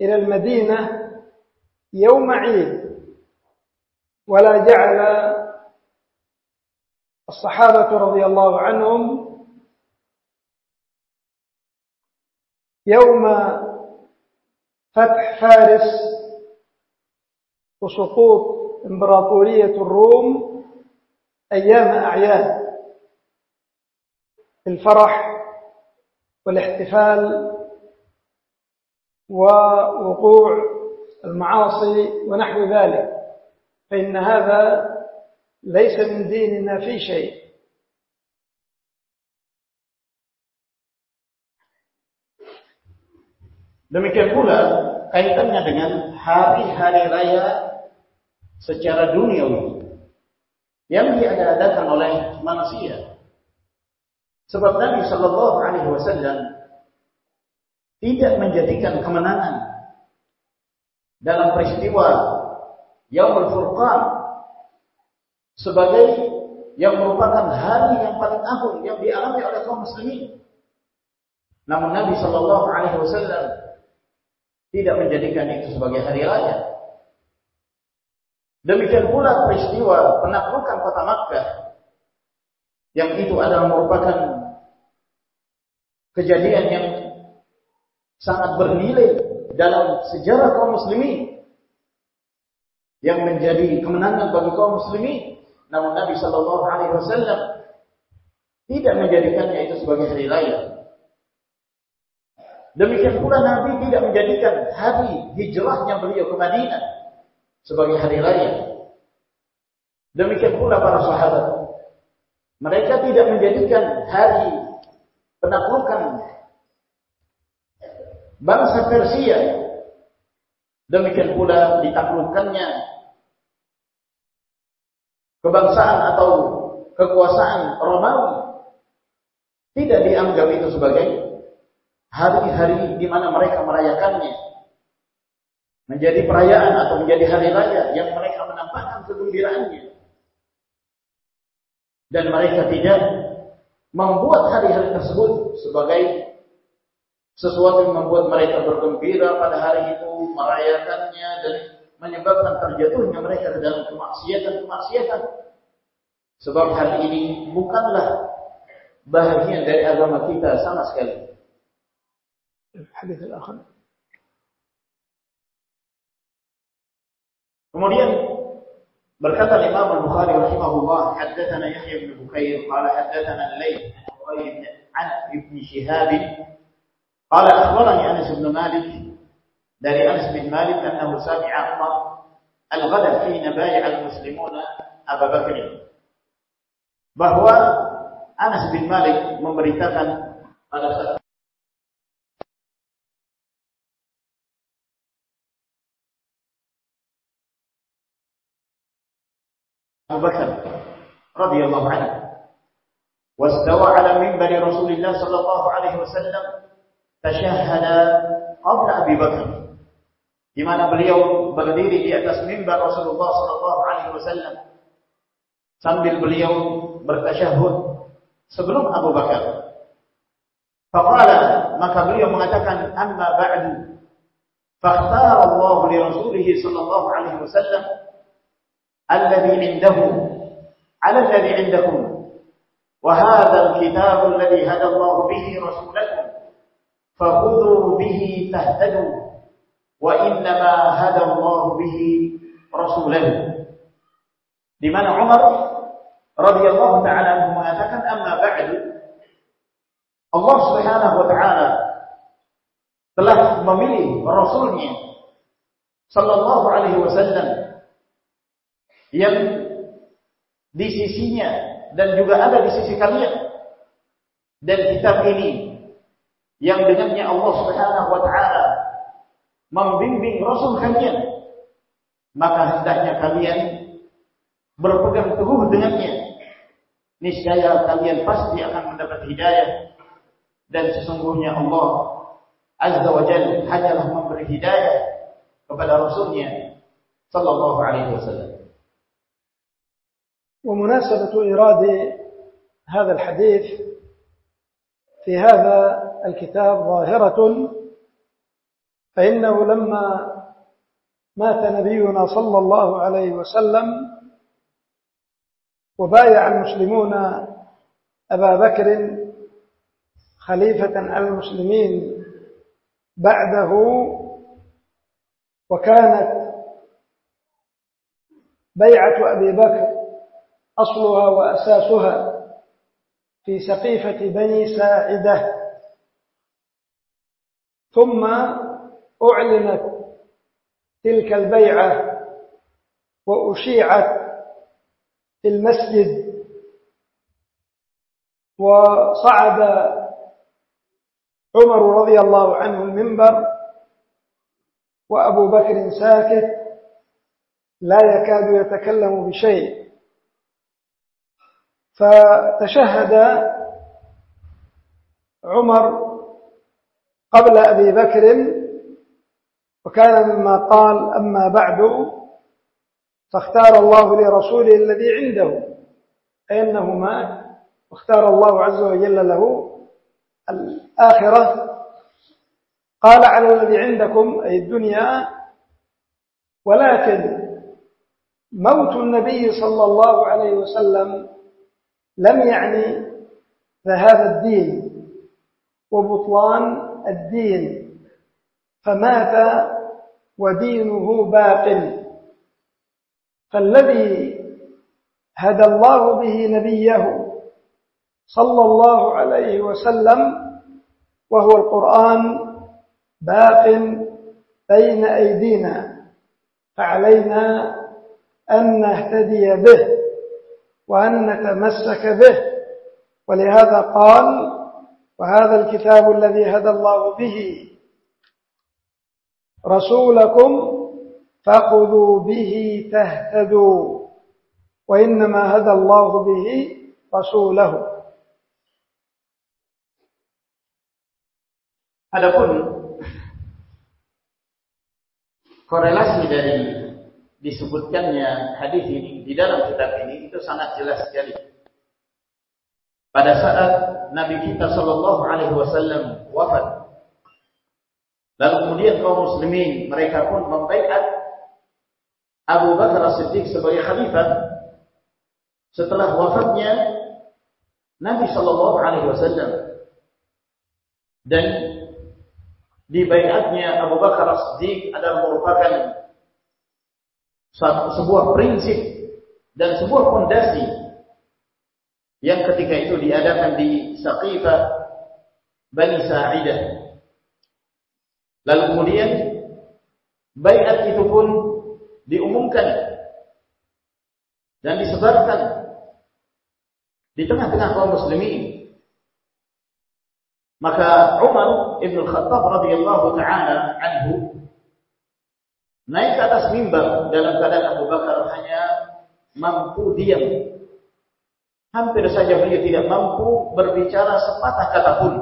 إلى المدينة يوم عيد. ولا جعل الصحابة رضي الله عنهم يوم فتح فارس وسقوط إمبراطورية الروم أيام أعياد الفرح والاحتفال ووقوع المعاصي ونحو ذلك فإن هذا ليس من ديننا في شيء. Demikian pula kaitannya dengan hari-hari raya secara duniawi yang diadakan oleh manusia. Sebab Nabi Shallallahu Alaihi Wasallam tidak menjadikan kemenangan dalam peristiwa Yaumul Furqan sebagai yang merupakan hari yang paling agung yang dialami oleh kaum muslimin. Namun Nabi Shallallahu Alaihi Wasallam tidak menjadikan itu sebagai hari raya. Demikian pula peristiwa penaklukan kota Makkah yang itu adalah merupakan kejadian yang sangat bernilai dalam sejarah kaum muslimin yang menjadi kemenangan bagi kaum muslimin. Namun Nabi Shallallahu Alaihi Wasallam tidak menjadikannya itu sebagai hari raya. Demikian pula Nabi tidak menjadikan hari hijrahnya beliau ke Madinah sebagai hari raya. Demikian pula para sahabat. Mereka tidak menjadikan hari penaklukan bangsa Persia. Demikian pula ditaklukkannya kebangsaan atau kekuasaan Romawi. Tidak dianggap itu sebagai hari-hari di mana mereka merayakannya. Menjadi perayaan atau menjadi hari raya yang mereka menampakkan kegembiraannya. Dan mereka tidak membuat hari-hari tersebut sebagai sesuatu yang membuat mereka bergembira pada hari itu merayakannya dan menyebabkan terjatuhnya mereka ke dalam kemaksiatan-kemaksiatan. Sebab hari ini bukanlah bahagian dari agama kita sama sekali الحديث الآخر. kemudian berkata Imam Al-Bukhari رحمه الله حدثنا يحيى بن بكير قال حدثنا الليث بن عن ابن شهاب قال أخبرني أنس بن مالك داري أنس بن مالك أنه سمع عمر الغد في نبايع المسلمون أبا بكر. bahwa أنس بن مالك memberitakan pada أبو بكر رضي الله عنه واستوى على منبر رسول الله صلى الله عليه وسلم تشهد قبل أبي بكر di mana beliau berdiri di atas mimbar Rasulullah sallallahu alaihi wasallam sambil beliau bertasyahud sebelum Abu Bakar. Faqala maka beliau mengatakan amma ba'du فاختار الله لرسوله صلى الله عليه وسلم الذي عنده على الذي عندكم. وهذا الكتاب الذي هدى الله به رسولكم فخذوا به تهتدوا وإنما هدى الله به رسوله. لمن عمر رضي الله تعالى مهاتكاً أما بعد الله سبحانه وتعالى telah memilih صلى الله عليه وسلم yang di sisinya dan juga ada di sisi kalian. Dan kitab ini yang dengannya Allah Subhanahu wa taala membimbing rasul kalian maka hendaknya kalian berpegang teguh dengannya. Niscaya kalian pasti akan mendapat hidayah. Dan sesungguhnya Allah Azza wa Jalla hanyalah memberi hidayah kepada Rasulnya sallallahu alaihi wasallam. ومناسبة إيراد هذا الحديث في هذا الكتاب ظاهرة فإنه لما مات نبينا صلى الله عليه وسلم وبايع المسلمون أبا بكر خليفة على المسلمين بعده وكانت بيعة أبي بكر أصلها وأساسها في سقيفة بني ساعدة. ثم أعلنت تلك البيعة وأشيعت في المسجد وصعد عمر رضي الله عنه المنبر وأبو بكر ساكت لا يكاد يتكلم بشيء. فتشهد عمر قبل أبي بكر وكان مما قال أما بعد فاختار الله لرسوله الذي عنده أنه مات واختار الله عز وجل له الآخرة. قال على الذي عندكم أي الدنيا. ولكن موت النبي صلى الله عليه وسلم لم يعني ذهاب الدين وبطلان الدين فمات ودينه باق. فالذي هدى الله به نبيه صلى الله عليه وسلم وهو القرآن باق بين أيدينا فعلينا أن نهتدي به. وأن نتمسك به. ولهذا قال وهذا الكتاب الذي هدى الله به رسولكم فخذوا به تهتدوا وإنما هدى الله به رسوله. Adapun korelasi dari disebutkannya hadis ini di dalam kitab ini itu sangat jelas sekali. Pada saat Nabi kita Shallallahu Alaihi Wasallam wafat, lalu kemudian kaum muslimin mereka pun membaikat Abu Bakar As-Siddiq sebagai khalifah setelah wafatnya Nabi Shallallahu Alaihi Wasallam dan di bayatnya Abu Bakar As-Siddiq adalah merupakan sebuah prinsip dan sebuah fondasi yang ketika itu diadakan di Saqifah Bani Sa'idah. Lalu kemudian bayat itu pun diumumkan dan disebarkan di tengah-tengah kaum muslimin maka Umar Ibn Khattab radhiyallahu taala anhu naik ke atas mimbar dalam keadaan Abu Bakar hanya mampu diam. Hampir saja beliau tidak mampu berbicara sepatah kata pun.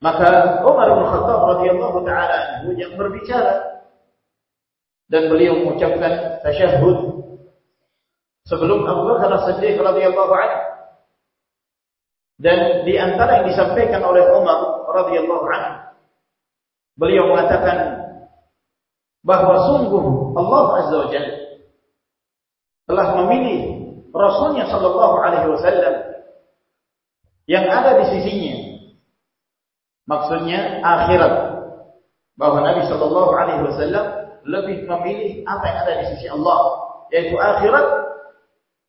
Maka Umar bin Khattab radhiyallahu taala yang berbicara dan beliau mengucapkan tasyahud sebelum Abu Bakar As-Siddiq radhiyallahu anhu dan di antara yang disampaikan oleh Umar radhiyallahu anhu beliau mengatakan bahwa sungguh Allah azza wa jalla telah memilih Rasulnya sallallahu alaihi wasallam yang ada di sisinya maksudnya akhirat bahwa Nabi sallallahu alaihi wasallam lebih memilih apa yang ada di sisi Allah yaitu akhirat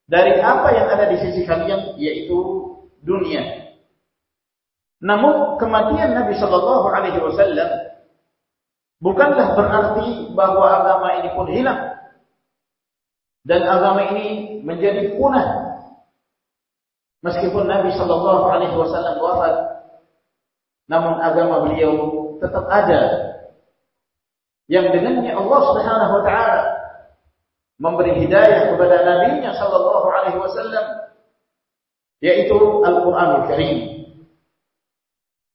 dari apa yang ada di sisi kalian yaitu dunia. Namun kematian Nabi Shallallahu Alaihi Wasallam bukanlah berarti bahwa agama ini pun hilang dan agama ini menjadi punah. Meskipun Nabi Shallallahu Alaihi Wasallam wafat, namun agama beliau tetap ada. Yang dengannya Allah Subhanahu Wa Taala memberi hidayah kepada nabinya sallallahu alaihi wasallam yaitu Al-Qur'anul Karim.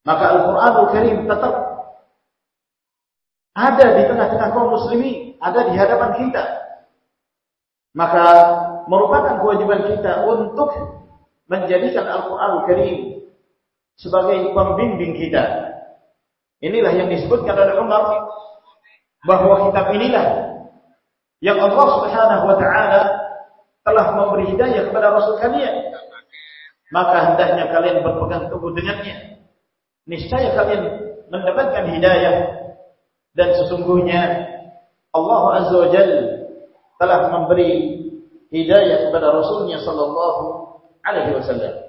Maka Al-Qur'anul Karim tetap ada di tengah-tengah kaum muslimin, ada di hadapan kita. Maka merupakan kewajiban kita untuk menjadikan Al-Qur'anul Karim sebagai pembimbing kita. Inilah yang disebutkan oleh Umar bahwa kitab inilah yang Allah Subhanahu wa taala telah memberi hidayah kepada rasul kalian maka hendaknya kalian berpegang teguh dengannya niscaya kalian mendapatkan hidayah dan sesungguhnya Allah Azza wa Jalla telah memberi hidayah kepada rasulnya sallallahu alaihi wasallam.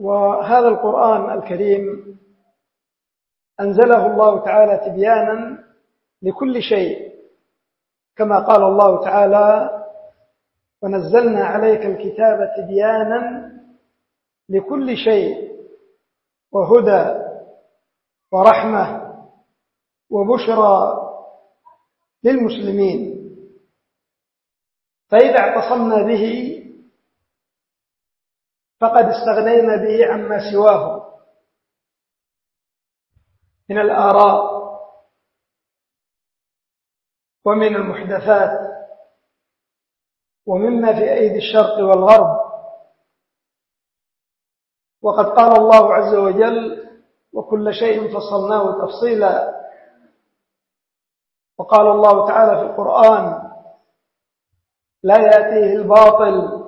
وهذا القرآن الكريم أنزله الله تعالى تبيانا لكل شيء كما قال الله تعالى ونزلنا عليك الكتاب تبيانا لكل شيء وهدى ورحمة وبشرى للمسلمين. فإذا اعتصمنا به فقد استغنينا به عما سواه من الآراء ومن المحدثات ومما في أيدي الشرق والغرب. وقد قال الله عز وجل وكل شيء فصلناه تفصيلا وقال الله تعالى في القرآن لا يأتيه الباطل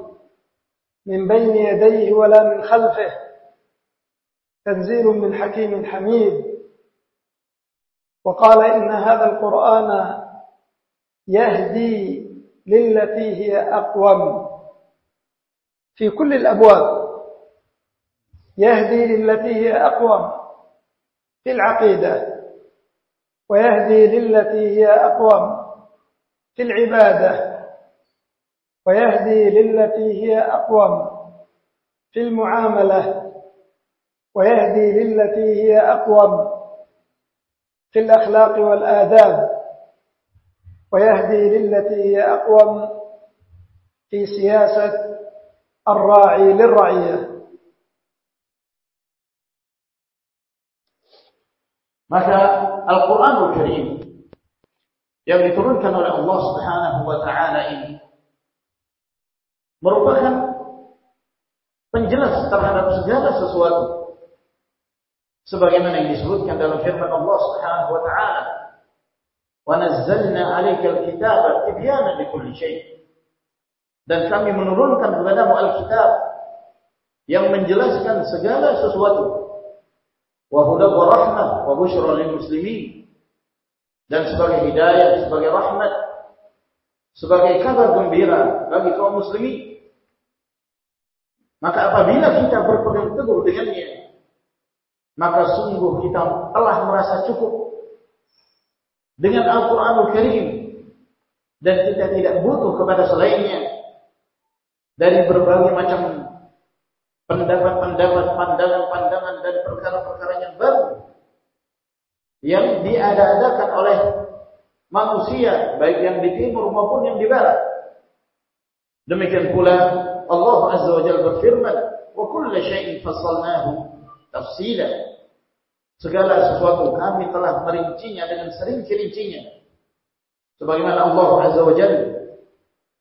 من بين يديه ولا من خلفه تنزيل من حكيم حميد. وقال إن هذا القرآن يهدي للتي هي أقوم. في كل الأبواب يهدي للتي هي أقوم في العقيدة. ويهدي للتي هي أقوم في العبادة ويهدي للتي هي أقوم في المعاملة ويهدي للتي هي أقوم في الأخلاق والآداب ويهدي للتي هي أقوم في سياسة الراعي للرعية. Maka Al-Quranul Karim yang diturunkan oleh Allah Subhanahu wa taala ini merupakan penjelas terhadap segala sesuatu. Sebagaimana yang disebutkan dalam firman Allah Subhanahu wa taala wa nazzalna kitaba tibyana likulli dan kami menurunkan kepadamu al-kitab yang menjelaskan segala sesuatu. Wa huda wa rahmah wa lil muslimin. Dan sebagai hidayah, sebagai rahmat, sebagai kabar gembira bagi kaum muslimin. Maka apabila kita berpegang teguh dengannya, maka sungguh kita telah merasa cukup dengan Al-Quranul Karim dan kita tidak butuh kepada selainnya dari berbagai macam pendapat-pendapat, pandangan-pandangan dan perkara-perkara yang baru yang diada-adakan oleh manusia baik yang di timur maupun yang di barat. Demikian pula Allah Azza wa Jalla berfirman, "Wa kullu syai'in fassalnahu tafsila." Segala sesuatu kami telah merincinya dengan serinci-rincinya. Sebagaimana Allah Azza wa Jalla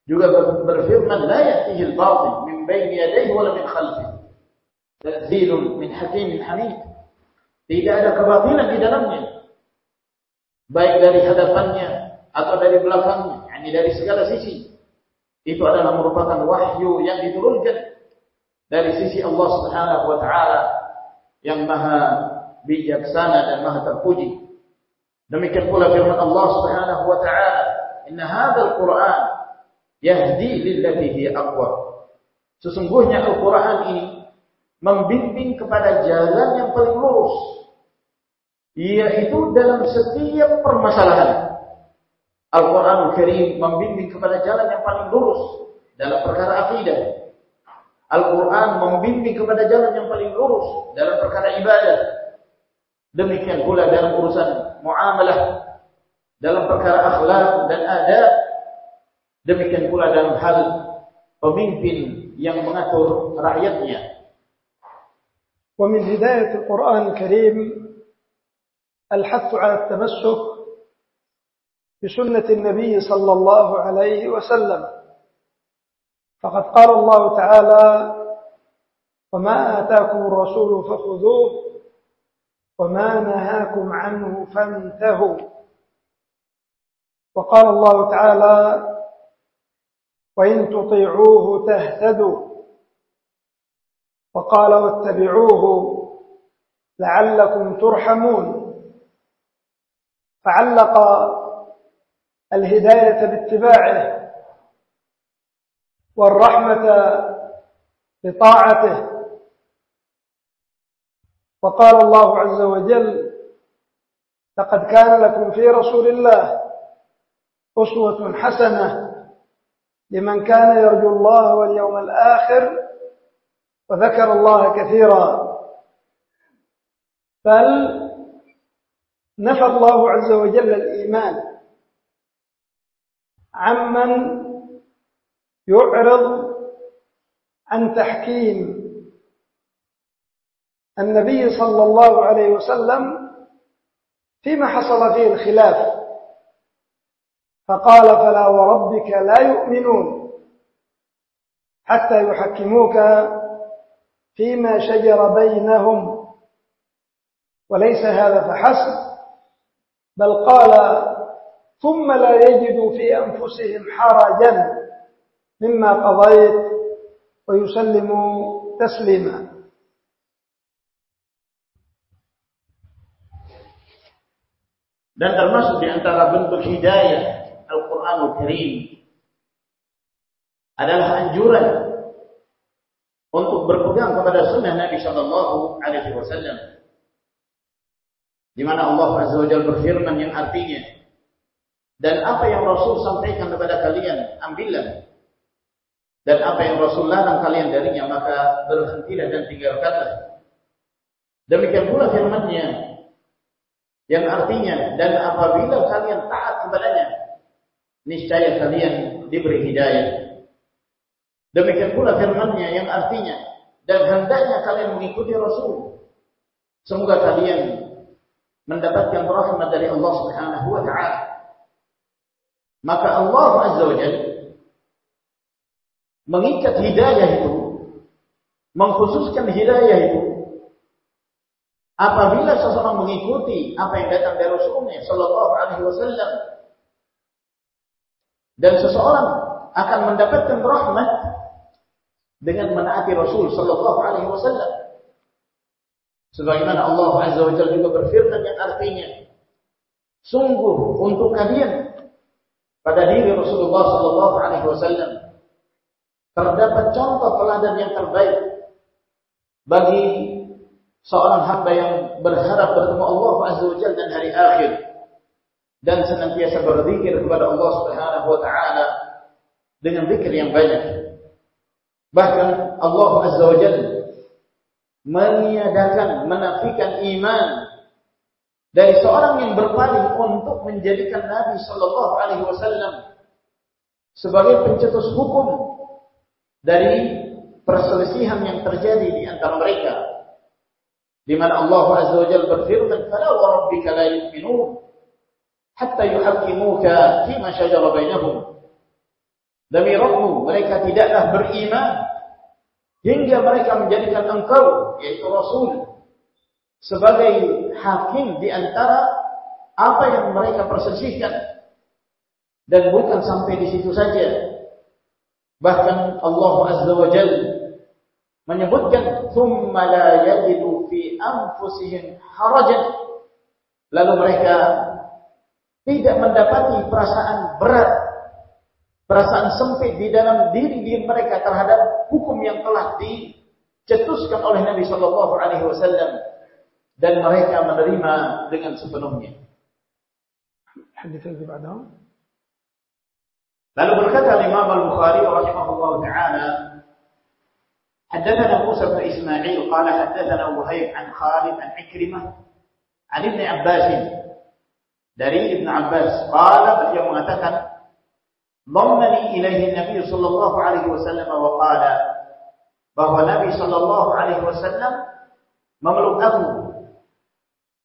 juga berfirman, "La ya'tihi al-batil min bayni yadayhi wa min khalfihi." Tanzilun min hakimin hamid. Tidak ada kebatilan di dalamnya. Baik dari hadapannya atau dari belakangnya, yakni dari segala sisi. Itu adalah merupakan wahyu yang diturunkan dari sisi Allah Subhanahu wa taala yang maha bijaksana dan maha terpuji. Demikian pula firman Allah Subhanahu wa taala, "Inna hadzal Qur'an yahdi lillati hi aqwa." Sesungguhnya Al-Qur'an ini membimbing kepada jalan yang paling lurus yaitu dalam setiap permasalahan. Al-Qur'an Karim membimbing kepada jalan yang paling lurus dalam perkara akidah. Al-Quran membimbing kepada jalan yang paling lurus dalam perkara ibadah. Demikian pula dalam urusan muamalah, dalam perkara akhlak dan adab. Demikian pula dalam hal pemimpin yang mengatur rakyatnya. ومن هداية القرآن الكريم الحث على التمسك بسنة النبي صلى الله عليه وسلم. فقد قال الله تعالى وما آتاكم الرسول فخذوه وما نهاكم عنه فانتهوا. وقال الله تعالى وإن تطيعوه تهتدوا. وقال واتبعوه لعلكم ترحمون. فعلق الهداية باتباعه والرحمة بطاعته. وقال الله عز وجل لقد كان لكم في رسول الله أسوة حسنة لمن كان يرجو الله واليوم الآخر وذكر الله كثيرا. بل نفى الله عز وجل الإيمان عمن يعرض عن تحكيم النبي صلى الله عليه وسلم فيما حصل فيه الخلاف. فقال فلا وربك لا يؤمنون حتى يحكموك فيما شجر بينهم. وليس هذا فحسب بل قال ثم لا يجدوا في أنفسهم حرجا مما قضيت ويسلم تسليما. Dan termasuk di antara bentuk hidayah Al-Qur'anul Karim adalah anjuran untuk berpegang kepada sunnah Nabi Shallallahu Alaihi Wasallam, di mana Allah Azza wa Jalla berfirman yang artinya dan apa yang Rasul sampaikan kepada kalian ambillah dan apa yang Rasul larang kalian darinya maka berhentilah dan tinggalkanlah. Demikian pula firman-Nya yang artinya dan apabila kalian taat kepadanya niscaya kalian diberi hidayah. Demikian pula firman-Nya yang artinya dan hendaknya kalian mengikuti Rasul. Semoga kalian mendapatkan rahmat dari Allah Subhanahu wa taala. Maka Allah Azza wa mengikat hidayah itu, mengkhususkan hidayah itu, apabila seseorang mengikuti apa yang datang dari Rasulnya Shallallahu Alaihi Wasallam, dan seseorang akan mendapatkan rahmat dengan menaati Rasul Shallallahu Alaihi Wasallam. Sebagaimana Allah Azza wa juga berfirman yang artinya, sungguh untuk kalian pada diri Rasulullah Shallallahu Alaihi Wasallam terdapat contoh teladan yang terbaik bagi seorang hamba yang berharap bertemu Allah Azza wa dan hari akhir dan senantiasa berzikir kepada Allah Subhanahu wa taala dengan zikir yang banyak. Bahkan Allah Azza wa Jalla meniadakan, menafikan iman dari seorang yang berpaling untuk menjadikan Nabi Shallallahu Alaihi Wasallam sebagai pencetus hukum dari perselisihan yang terjadi di antara mereka. Di mana Allah Azza wa Jalla berfirman, "Fala wa rabbika la yu'minun hatta yuhaqqimuka fi ma shajara bainahum." Demi Rabbmu, mereka tidaklah beriman hingga mereka menjadikan engkau yaitu Rasul sebagai hakim di antara apa yang mereka perselisihkan dan bukan sampai di situ saja. Bahkan Allah Azza wa Jalla menyebutkan thumma la yajidu fi anfusihim harajan. Lalu mereka tidak mendapati perasaan berat perasaan sempit di dalam diri diri mereka terhadap hukum yang telah dicetuskan oleh Nabi Shallallahu Alaihi Wasallam dan mereka menerima dengan sepenuhnya. Lalu berkata Imam Al Bukhari rahimahullah taala, حدثنا موسى بن إسماعيل قال حدثنا وهيب عن خالد عن عكرمة عن ابن عباس dari Ibn Abbas قال beliau mengatakan ضمني إليه النبي صلى الله عليه وسلم وقال bahwa Nabi Shallallahu Alaihi Wasallam memeluk aku,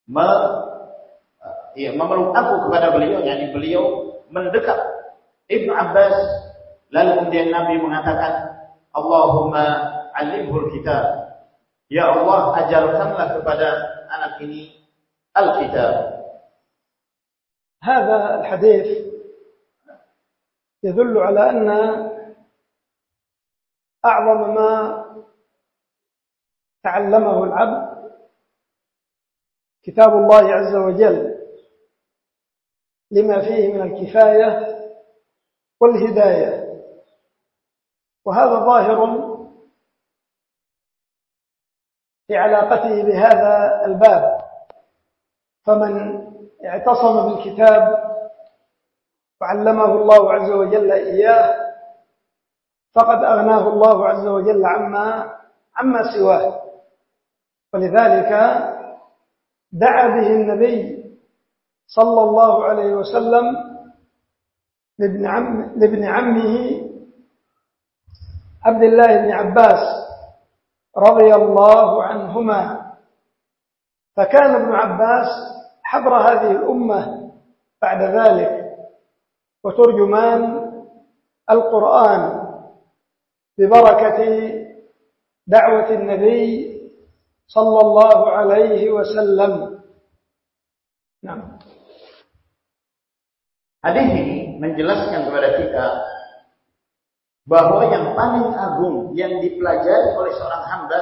me, ya, memeluk aku kepada beliau, yakni beliau mendekat Ibnu Abbas. Lalu kemudian Nabi mengatakan, Allahumma alimhul kitab. Ya Allah, ajarkanlah kepada anak ini Alkitab. هذا الحديث يدل على أن أعظم ما تعلمه العبد كتاب الله عز وجل لما فيه من الكفاية والهداية. وهذا ظاهر في علاقته بهذا الباب. فمن اعتصم بالكتاب وعلمه الله عز وجل إياه فقد أغناه الله عز وجل عما عما سواه. ولذلك دعا به النبي صلى الله عليه وسلم لابن, عم لابن عمه عبد الله بن عباس رضي الله عنهما. فكان ابن عباس حبر هذه الأمة بعد ذلك. وترجمان القرآن ببركة دعوة النبي صلى الله عليه وسلم نعم Hadis ini menjelaskan kepada kita bahwa yang paling agung yang dipelajari oleh seorang hamba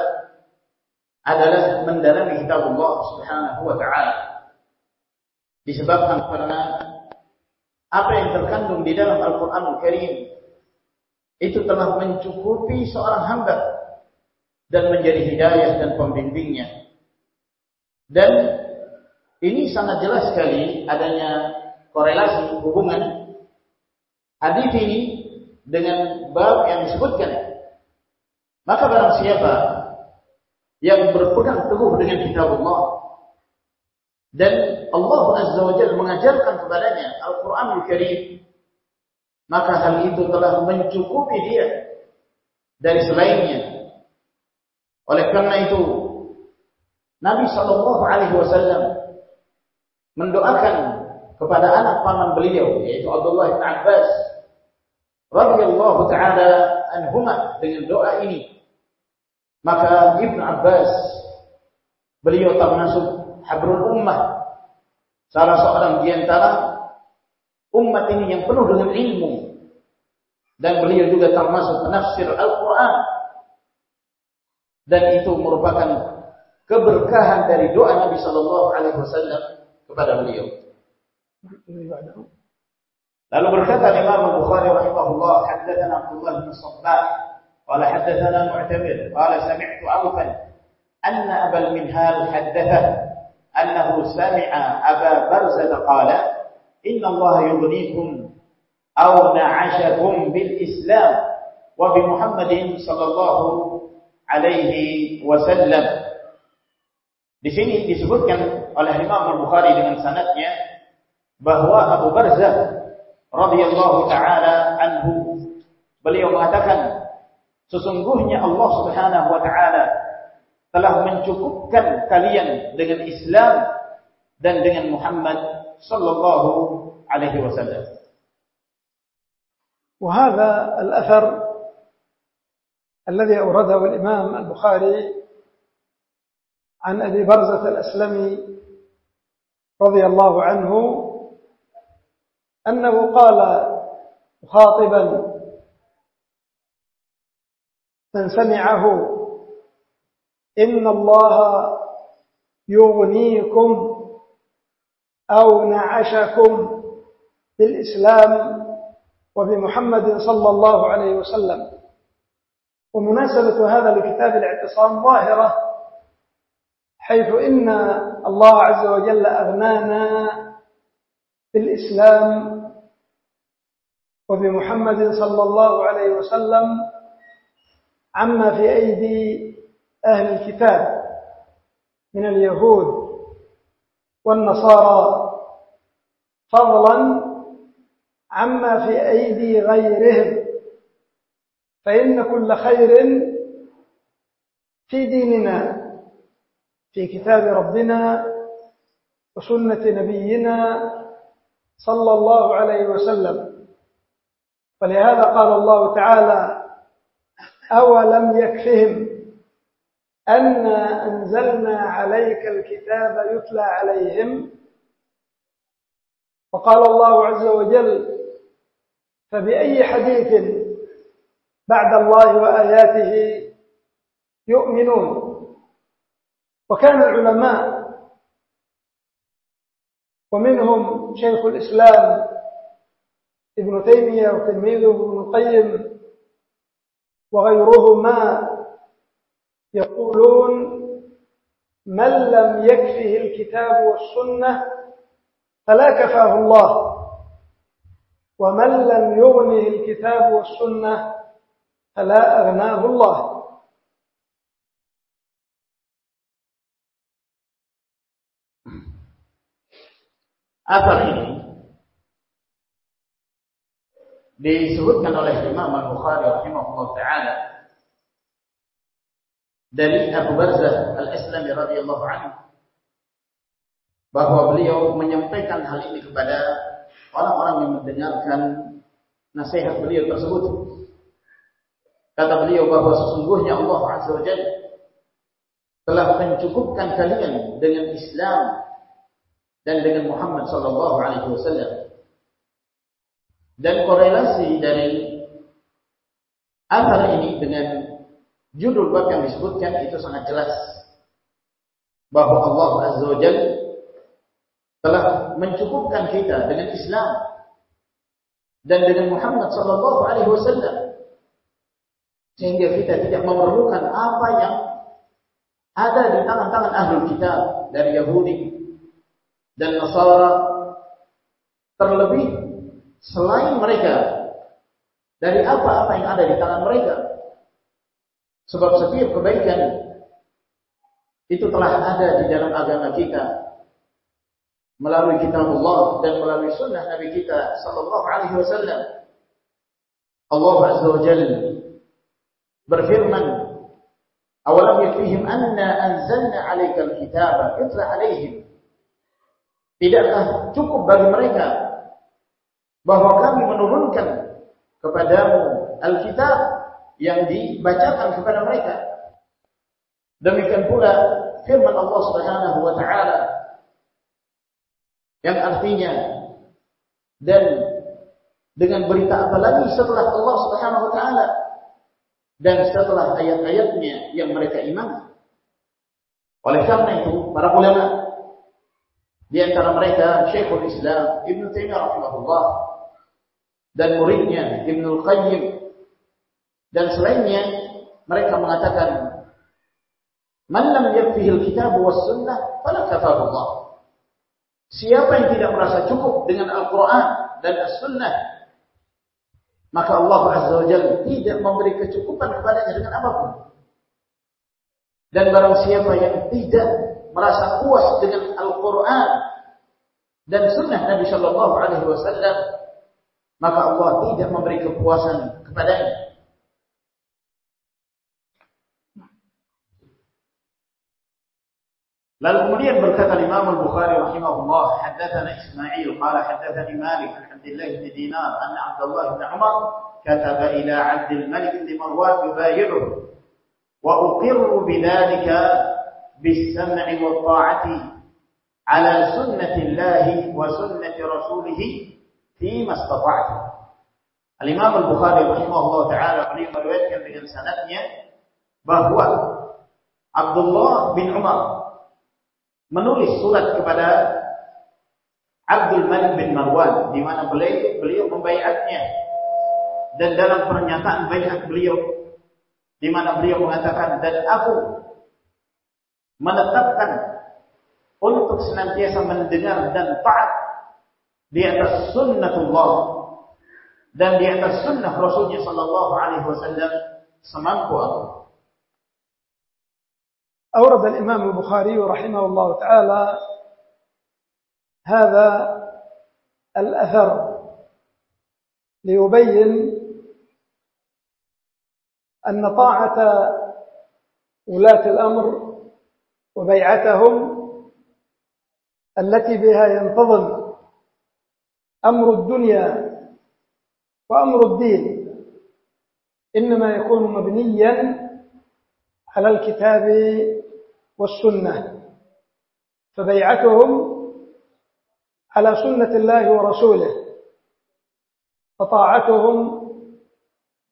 adalah mendalami kitab Allah Subhanahu wa taala. Disebabkan karena apa yang terkandung di dalam Al-Quran Karim itu telah mencukupi seorang hamba dan menjadi hidayah dan pembimbingnya. Dan ini sangat jelas sekali adanya korelasi hubungan hadis ini dengan bab yang disebutkan. Maka barang siapa yang berpegang teguh dengan kitab Allah dan Allah Azza wa Jalla mengajarkan kepadanya Al-Quranul Karim, maka hal itu telah mencukupi dia dari selainnya. Oleh karena itu, Nabi Shallallahu Alaihi Wasallam mendoakan kepada anak paman beliau yaitu Abdullah bin Abbas radhiyallahu taala anhuma dengan doa ini. Maka Ibn Abbas beliau termasuk habrul ummah. Salah seorang di antara umat ini yang penuh dengan ilmu. Dan beliau juga termasuk penafsir Al-Quran. Dan itu merupakan keberkahan dari doa Nabi Sallallahu Alaihi Wasallam kepada beliau. Lalu berkata Imam Bukhari rahimahullah, haddatsana Abdullah bin Sabbah, qala haddatsana Mu'tamir, qala sami'tu Awfan anna Abul Minhal haddathahu أنه سمع أبا برزة قال إن الله يغنيكم أو نعشكم بالإسلام وبمحمد صلى الله عليه wasallam. Di sini disebutkan oleh Imam Al-Bukhari dengan sanadnya bahwa Abu Barzah radhiyallahu taala anhu beliau mengatakan sesungguhnya Allah Subhanahu wa taala telah mencukupkan kalian dengan Islam dan dengan Muhammad sallallahu alaihi wasallam. وهذا الأثر الذي أورده الإمام البخاري عن أبي برزة الأسلمي رضي الله عنه أنه قال مخاطبا من سمعه إن الله يغنيكم أو نعشكم بالإسلام وبمحمد صلى الله عليه وسلم. ومناسبة هذا لكتاب الاعتصام ظاهرة حيث إن الله عز وجل أغنانا بالإسلام وبمحمد صلى الله عليه وسلم عما في أيدي أهل الكتاب من اليهود والنصارى فضلا عما في أيدي غيرهم فإن كل خير في ديننا في كتاب ربنا وسنة نبينا صلى الله عليه وسلم. ولهذا قال الله تعالى أولم يكفهم أنا أنزلنا عليك الكتاب يتلى عليهم. وقال الله عز وجل فبأي حديث بعد الله وآياته يؤمنون؟ وكان العلماء ومنهم شيخ الإسلام ابن تيمية وتلميذه ابن القيم وغيرهما يقولون من لم يكفه الكتاب والسنة فلا كفاه الله. ومن لم يغنه الكتاب والسنة فلا أغناه الله. Asar ini disebutkan oleh Imam Al-Bukhari rahimahullah taala dari Abu Barzah Al-Islami radhiyallahu anhu bahwa beliau menyampaikan hal ini kepada orang-orang yang mendengarkan nasihat beliau tersebut. Kata beliau bahwa sesungguhnya Allah Azza wa Jalla telah mencukupkan kalian dengan Islam dan dengan Muhammad sallallahu alaihi wasallam. Dan korelasi dari asar ini dengan judul bab yang disebutkan itu sangat jelas bahwa Allah Azza wa telah mencukupkan kita dengan Islam dan dengan Muhammad sallallahu alaihi wasallam sehingga kita tidak memerlukan apa yang ada di tangan-tangan ahlul kitab dari Yahudi dan Nasara terlebih selain mereka dari apa-apa yang ada di tangan mereka. Sebab setiap kebaikan itu telah ada di dalam agama kita melalui kitab Allah dan melalui sunnah Nabi kita sallallahu alaihi wasallam. Allah Azza wa Jalla berfirman, "Awalam yakfihim anna anzalna 'alaikal kitaba yutla 'alaihim Tidakkah cukup bagi mereka bahwa kami menurunkan kepadamu Alkitab yang dibacakan kepada mereka. Demikian pula firman Allah Subhanahu wa taala yang artinya dan dengan berita apa lagi setelah Allah Subhanahu wa taala dan setelah ayat-ayatnya yang mereka imani. Oleh karena itu, para ulama Di antara mereka Syekhul Islam Ibn Taimiyah rahimahullah dan muridnya Ibn Al-Qayyim dan selainnya mereka mengatakan Man lam yakfihi al-kitab was sunnah fala kafahu Allah. Siapa yang tidak merasa cukup dengan Al-Qur'an dan As-Sunnah maka Allah Azza wa Jalla tidak memberi kecukupan kepadanya dengan apapun. Dan barang siapa yang tidak merasa puas dengan Al-Quran dan Sunnah Nabi Shallallahu Alaihi Wasallam, maka Allah tidak memberi kepuasan kepadanya. Lalu kemudian berkata Imam Al-Bukhari rahimahullah, haddatsana Ismail qala haddatsani Malik an Abdullah bin Dinar anna Abdullah bin Umar kataba ila Abd al-Malik bin Marwan yubayi'uhu wa uqirru bidzalika bis-sam'i wa ta'ati ala sunnati Allah wa sunnati rasulih fi ma. Al-Imam Al-Bukhari rahimahullah taala beliau meriwayatkan dengan sanadnya bahwa Abdullah bin Umar menulis surat kepada Abdul Malik bin Marwan di mana beliau beliau membaiatnya dan dalam pernyataan baiat beliau di mana beliau mengatakan dan aku menetapkan untuk senantiasa mendengar dan taat di atas sunnatullah dan di atas sunnah Rasulnya Sallallahu Alaihi Wasallam semampu aku. أورد الإمام البخاري رحمه الله تعالى هذا الأثر ليبين أن طاعة ولاة الأمر وبيعتهم التي بها ينتظم أمر الدنيا وأمر الدين إنما يكون مبنيا على الكتاب والسنة فبيعتهم على سنة الله ورسوله فطاعتهم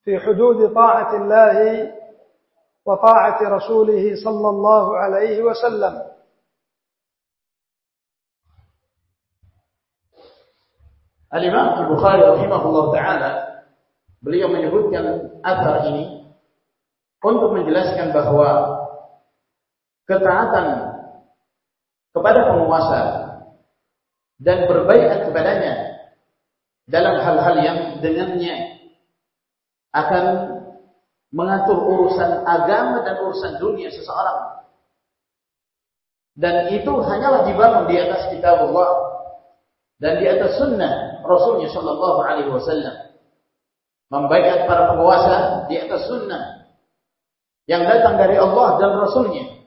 في حدود طاعة الله وطاعة رسوله صلى الله عليه وسلم. الإمام البخاري رحمه الله تعالى beliau menyebutkan أثر ini untuk menjelaskan bahwa ketaatan kepada penguasa dan berbaikat kepadanya dalam hal-hal yang dengannya akan mengatur urusan agama dan urusan dunia seseorang. Dan itu hanyalah dibangun di atas kitab Allah dan di atas sunnah Rasulnya Shallallahu Alaihi Wasallam. Membaikat para penguasa di atas sunnah yang datang dari Allah dan Rasulnya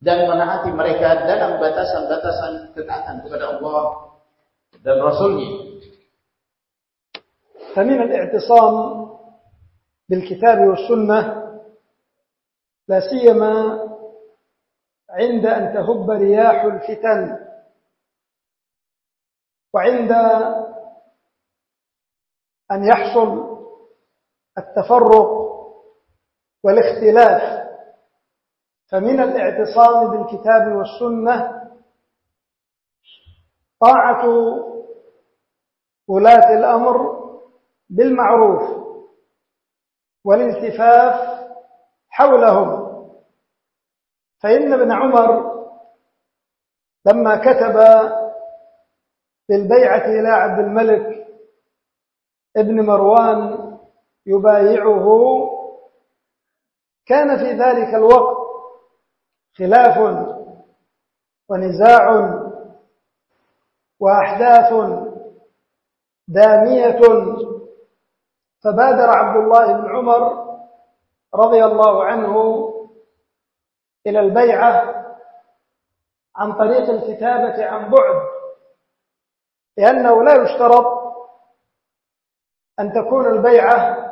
dan menaati mereka dalam batasan-batasan ketaatan kepada Allah dan Rasulnya. فمن الاعتصام بالكتاب والسنة لا سيما عند أن تهب رياح الفتن وعند أن يحصل التفرق والاختلاف فمن الاعتصام بالكتاب والسنة طاعة ولاة الأمر بالمعروف والالتفاف حولهم. فإن ابن عمر لما كتب بالبيعة إلى عبد الملك ابن مروان يبايعه كان في ذلك الوقت خلاف ونزاع وأحداث دامية. فبادر عبد الله بن عمر رضي الله عنه إلى البيعة عن طريق الكتابة عن بعد لأنه لا يشترط أن تكون البيعة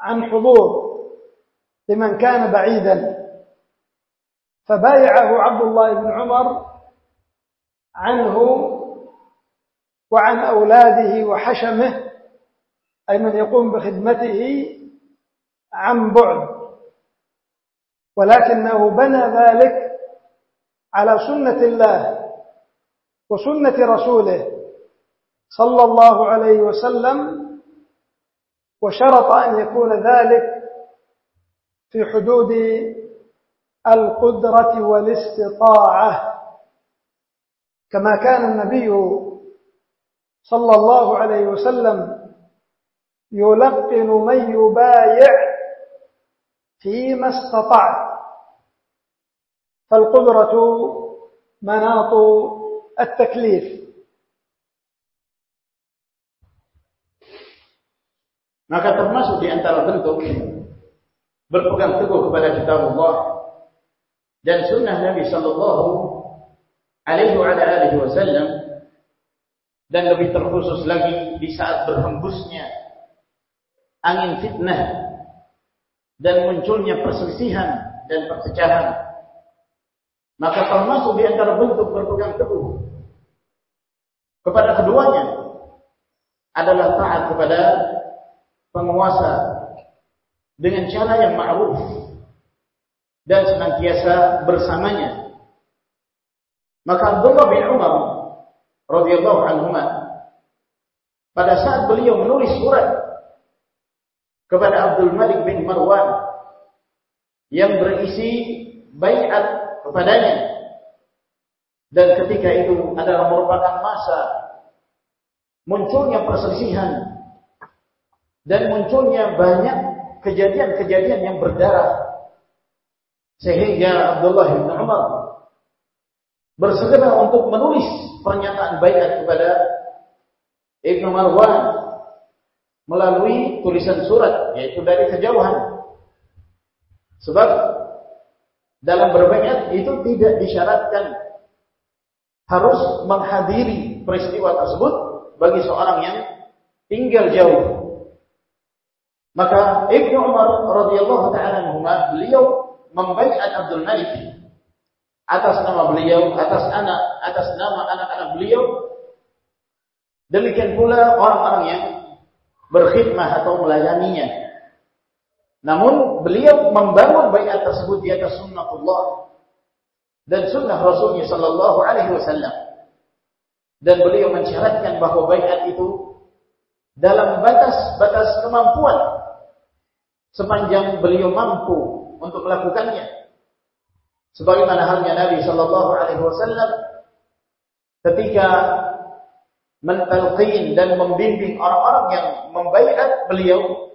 عن حضور لمن كان بعيدا. فبايعه عبد الله بن عمر عنه وعن أولاده وحشمه أي من يقوم بخدمته عن بعد. ولكنه بنى ذلك على سنة الله وسنة رسوله صلى الله عليه وسلم وشرط أن يكون ذلك في حدود القدرة والاستطاعة. كما كان النبي صلى الله عليه وسلم يلقن من يبايع فيما استطاع. فالقدرة مناط التكليف. Maka termasuk di antara bentuk berpegang teguh kepada kitab Allah, dan sunnah Nabi Sallallahu Alaihi Wasallam dan lebih terkhusus lagi di saat berhembusnya angin fitnah dan munculnya perselisihan dan perpecahan maka termasuk di antara bentuk berpegang teguh kepada keduanya adalah taat kepada penguasa dengan cara yang ma'ruf dan senantiasa bersamanya. Maka Abdullah bin Umar radhiyallahu anhu pada saat beliau menulis surat kepada Abdul Malik bin Marwan yang berisi bayat kepadanya dan ketika itu adalah merupakan masa munculnya perselisihan dan munculnya banyak kejadian-kejadian yang berdarah sehingga Abdullah bin Umar bersegera untuk menulis pernyataan bayat kepada Ibnu Marwan melalui tulisan surat yaitu dari kejauhan. Sebab dalam berbayat itu tidak disyaratkan harus menghadiri peristiwa tersebut bagi seorang yang tinggal jauh. Maka Ibnu Umar radhiyallahu taala beliau membaiat Abdul Malik atas nama beliau, atas anak, atas nama anak-anak beliau. Demikian pula orang-orang yang berkhidmah atau melayaninya. Namun beliau membangun bayat tersebut di atas sunnatullah dan sunnah Rasulnya Sallallahu Alaihi Wasallam. Dan beliau mensyaratkan bahwa bayat itu dalam batas-batas kemampuan sepanjang beliau mampu untuk melakukannya. Sebagaimana halnya Nabi Shallallahu Alaihi Wasallam ketika mentalqin dan membimbing orang-orang yang membaiat beliau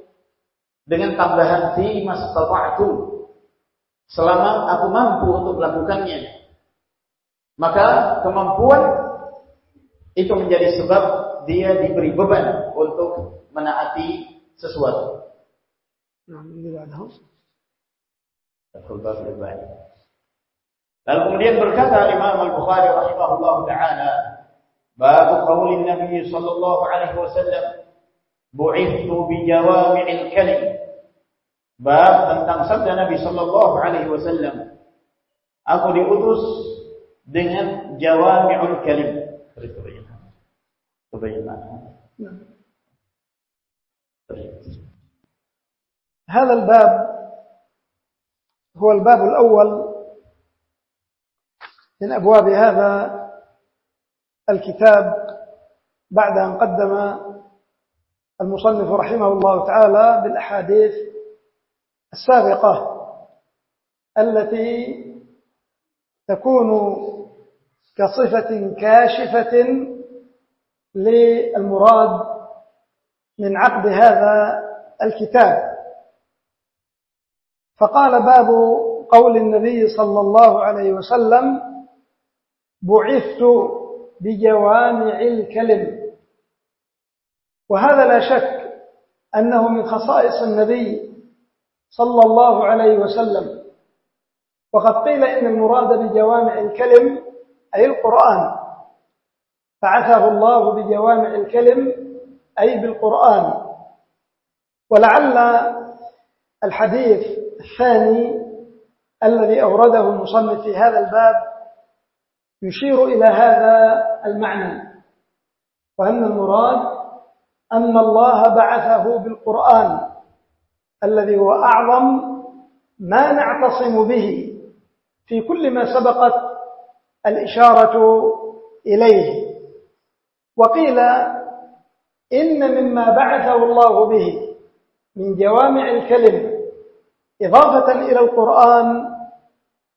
dengan tambahan fi mastata'tu selama aku mampu untuk melakukannya maka kemampuan itu menjadi sebab dia diberi beban untuk menaati sesuatu. Nah, Lalu kemudian berkata Imam Al-Bukhari rahimahullah ta'ala Babu qawlin Nabi sallallahu alaihi wasallam Bu'ithu bijawami'il kalim. Bab tentang sabda Nabi sallallahu alaihi wasallam Aku diutus dengan jawami'ul kalim. Terbayang Hal al-bab هو الباب الأول من أبواب هذا الكتاب بعد أن قدم المصنف رحمه الله تعالى بالأحاديث السابقة التي تكون كصفة كاشفة للمراد من عقد هذا الكتاب. فقال باب قول النبي صلى الله عليه وسلم بعثت بجوامع الكلم. وهذا لا شك أنه من خصائص النبي صلى الله عليه وسلم. وقد قيل إن المراد بجوامع الكلم أي القرآن. بعثه الله بجوامع الكلم أي بالقرآن. ولعل الحديث الثاني الذي أورده المصنف في هذا الباب يشير إلى هذا المعنى وأن المراد أن الله بعثه بالقرآن الذي هو أعظم ما نعتصم به في كل ما سبقت الإشارة إليه. وقيل إن مما بعثه الله به من جوامع الكلم إضافة إلى القرآن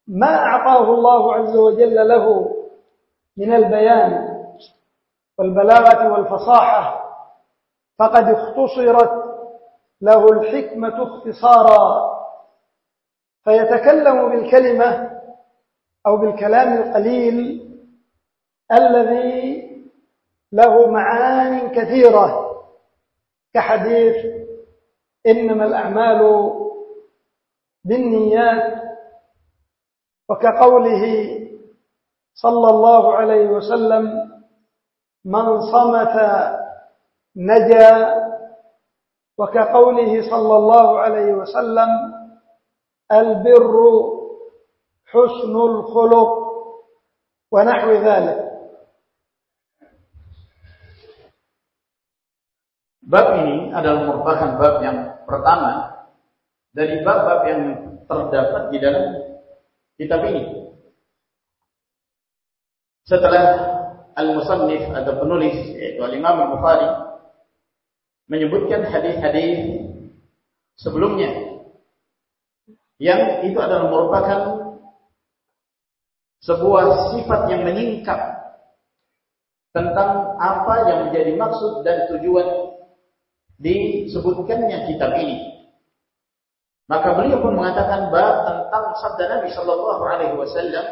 ما أعطاه الله عز وجل له من البيان والبلاغة والفصاحة فقد اختصرت له الحكمة اختصارا. فيتكلم بالكلمة أو بالكلام القليل الذي له معان كثيرة كحديث إنما الأعمال بالنيات وكقوله صلى الله عليه وسلم من صمت نجا وكقوله صلى الله عليه وسلم البر حسن الخلق ونحو ذلك. Bab ini adalah merupakan bab yang pertama dari bab-bab yang terdapat di dalam kitab ini. Setelah al-musannif atau penulis yaitu al-Imam Al-Bukhari menyebutkan hadis-hadis sebelumnya yang itu adalah merupakan sebuah sifat yang menyingkap tentang apa yang menjadi maksud dan tujuan disebutkannya kitab ini. Maka beliau pun mengatakan bab tentang sabda Nabi Shallallahu Alaihi Wasallam,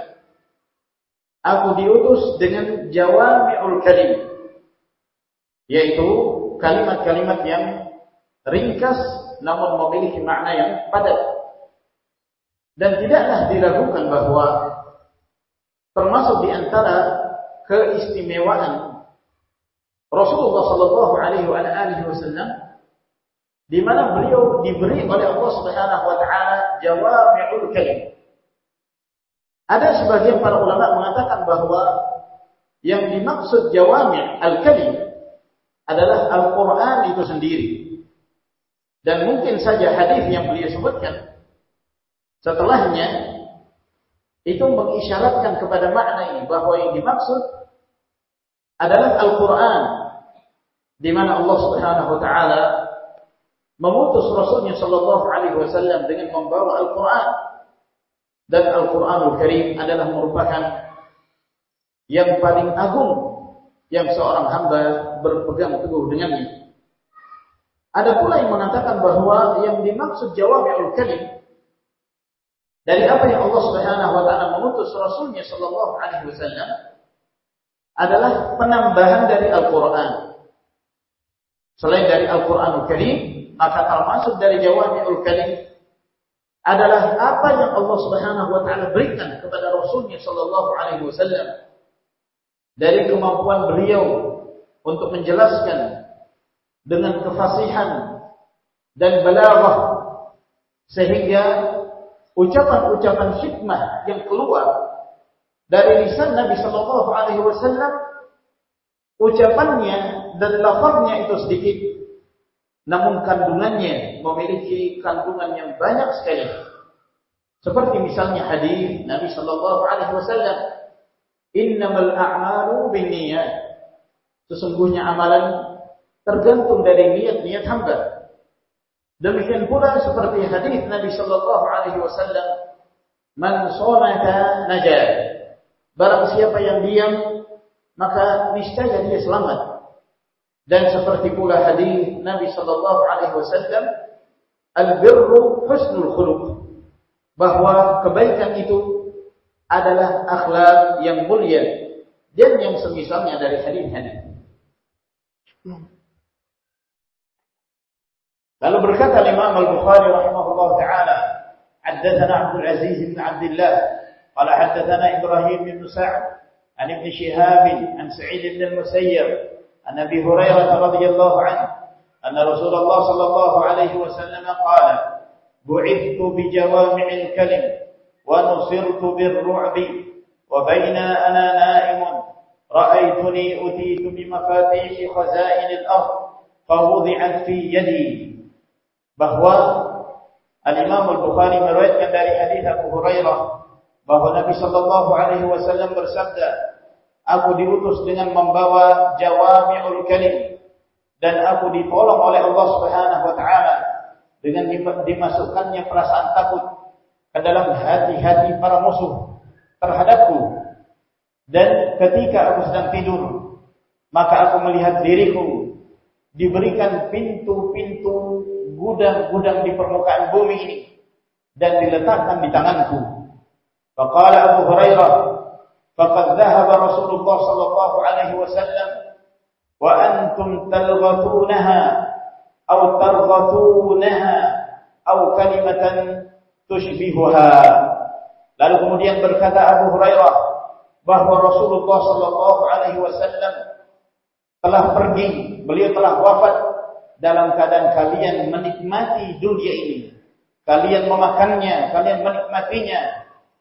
aku diutus dengan jawami'ul kalim, yaitu kalimat-kalimat yang ringkas namun memiliki makna yang padat. Dan tidaklah diragukan bahwa termasuk di antara keistimewaan Rasulullah Shallallahu Alaihi Wasallam di mana beliau diberi oleh Allah Subhanahu Wa Taala jawami'ul kalim. Ada sebagian para ulama mengatakan bahwa yang dimaksud jawami' al-kalim adalah Al-Quran itu sendiri. Dan mungkin saja hadis yang beliau sebutkan setelahnya itu mengisyaratkan kepada makna ini bahwa yang dimaksud adalah Al-Quran di mana Allah Subhanahu wa taala mengutus Rasulnya Shallallahu Alaihi Wasallam dengan membawa Al-Quran dan Al-Quranul Karim adalah merupakan yang paling agung yang seorang hamba berpegang teguh dengannya. Ada pula yang mengatakan bahwa yang dimaksud Jawami'ul Kalim dari apa yang Allah Subhanahu wa taala mengutus Rasulnya Shallallahu alaihi wasallam adalah penambahan dari Al-Quran. Selain dari Al-Quranul Karim, maka termasuk dari Jawami'ul Kalim adalah apa yang Allah Subhanahu wa taala berikan kepada Rasulnya sallallahu alaihi wasallam dari kemampuan beliau untuk menjelaskan dengan kefasihan dan balaghah sehingga ucapan-ucapan hikmah yang keluar dari lisan Nabi Shallallahu Alaihi Wasallam ucapannya dan lafaznya itu sedikit, namun kandungannya memiliki kandungan yang banyak sekali. Seperti misalnya hadis Nabi Shallallahu Alaihi Wasallam, Innamal a'malu binniyat. Sesungguhnya amalan tergantung dari niat-niat hamba. Demikian pula seperti hadis Nabi Shallallahu Alaihi Wasallam, Man somata najat. Barang siapa yang diam, maka niscaya dia selamat. Dan seperti pula hadis Nabi sallallahu alaihi wasallam, al-birru husnul khuluq. Bahwa kebaikan itu adalah akhlak yang mulia dan yang semisalnya dari hadis-hadis. Lalu berkata Imam Al-Bukhari rahimahullah taala, "Haddatsana Abdul Aziz bin Abdullah قال حدثنا إبراهيم بن سعد عن ابن شهاب عن سعيد بن المسيب عن أبي هريرة رضي الله عنه أن رسول الله صلى الله عليه وسلم قال بعثت بجوامع الكلم ونصرت بالرعب وبين أنا نائم رأيتني أتيت بمفاتيح خزائن الأرض فوضعت في يدي. Bahwa Al-Imam Al-Bukhari meriwayatkan dari hadis Abu Hurairah bahwa Nabi Shallallahu Alaihi Wasallam bersabda, Aku diutus dengan membawa jawami'ul kalim dan aku ditolong oleh Allah Subhanahu wa taala dengan dimasukkannya perasaan takut ke dalam hati-hati para musuh terhadapku. Dan ketika aku sedang tidur, maka aku melihat diriku diberikan pintu-pintu gudang-gudang di permukaan bumi ini dan diletakkan di tanganku. Faqala Abu Hurairah فقد ذهب رسول الله صلى الله عليه وسلم وأنتم تلغتونها أو ترغتونها أو كلمة تشبهها Lalu kemudian berkata Abu Hurairah bahwa Rasulullah Shallallahu Alaihi Wasallam telah pergi, beliau telah wafat dalam keadaan kalian menikmati dunia ini, kalian memakannya, kalian menikmatinya,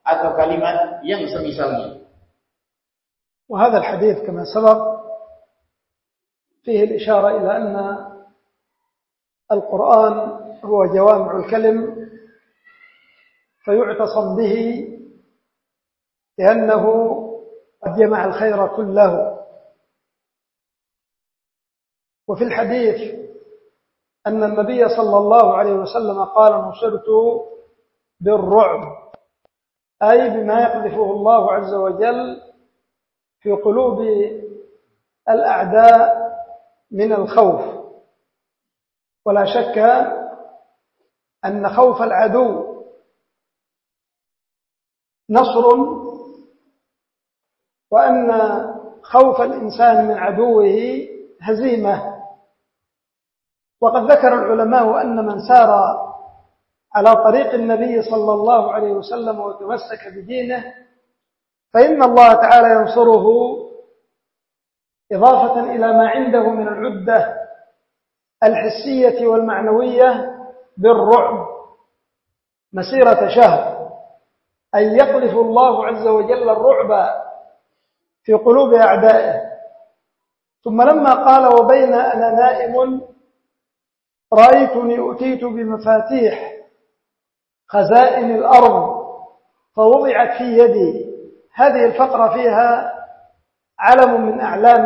atau kalimat yang semisalnya. وهذا الحديث كما سبق فيه الإشارة إلى أن القرآن هو جوامع الكلم فيعتصم به لأنه قد جمع الخير كله. وفي الحديث أن النبي صلى الله عليه وسلم قال نصرت بالرعب أي بما يقذفه الله عز وجل في قلوب الأعداء من الخوف. ولا شك أن خوف العدو نصر وأن خوف الإنسان من عدوه هزيمة. وقد ذكر العلماء أن من سار على طريق النبي صلى الله عليه وسلم وتمسك بدينه فإن الله تعالى ينصره إضافة إلى ما عنده من العدة الحسية والمعنوية بالرعب مسيرة شهر أن يقذف الله عز وجل الرعب في قلوب أعدائه. ثم لما قال وبين أنا نائم رأيتني أتيت بمفاتيح خزائن الأرض فوضعت في يدي. هذه الفقرة فيها علم من أعلام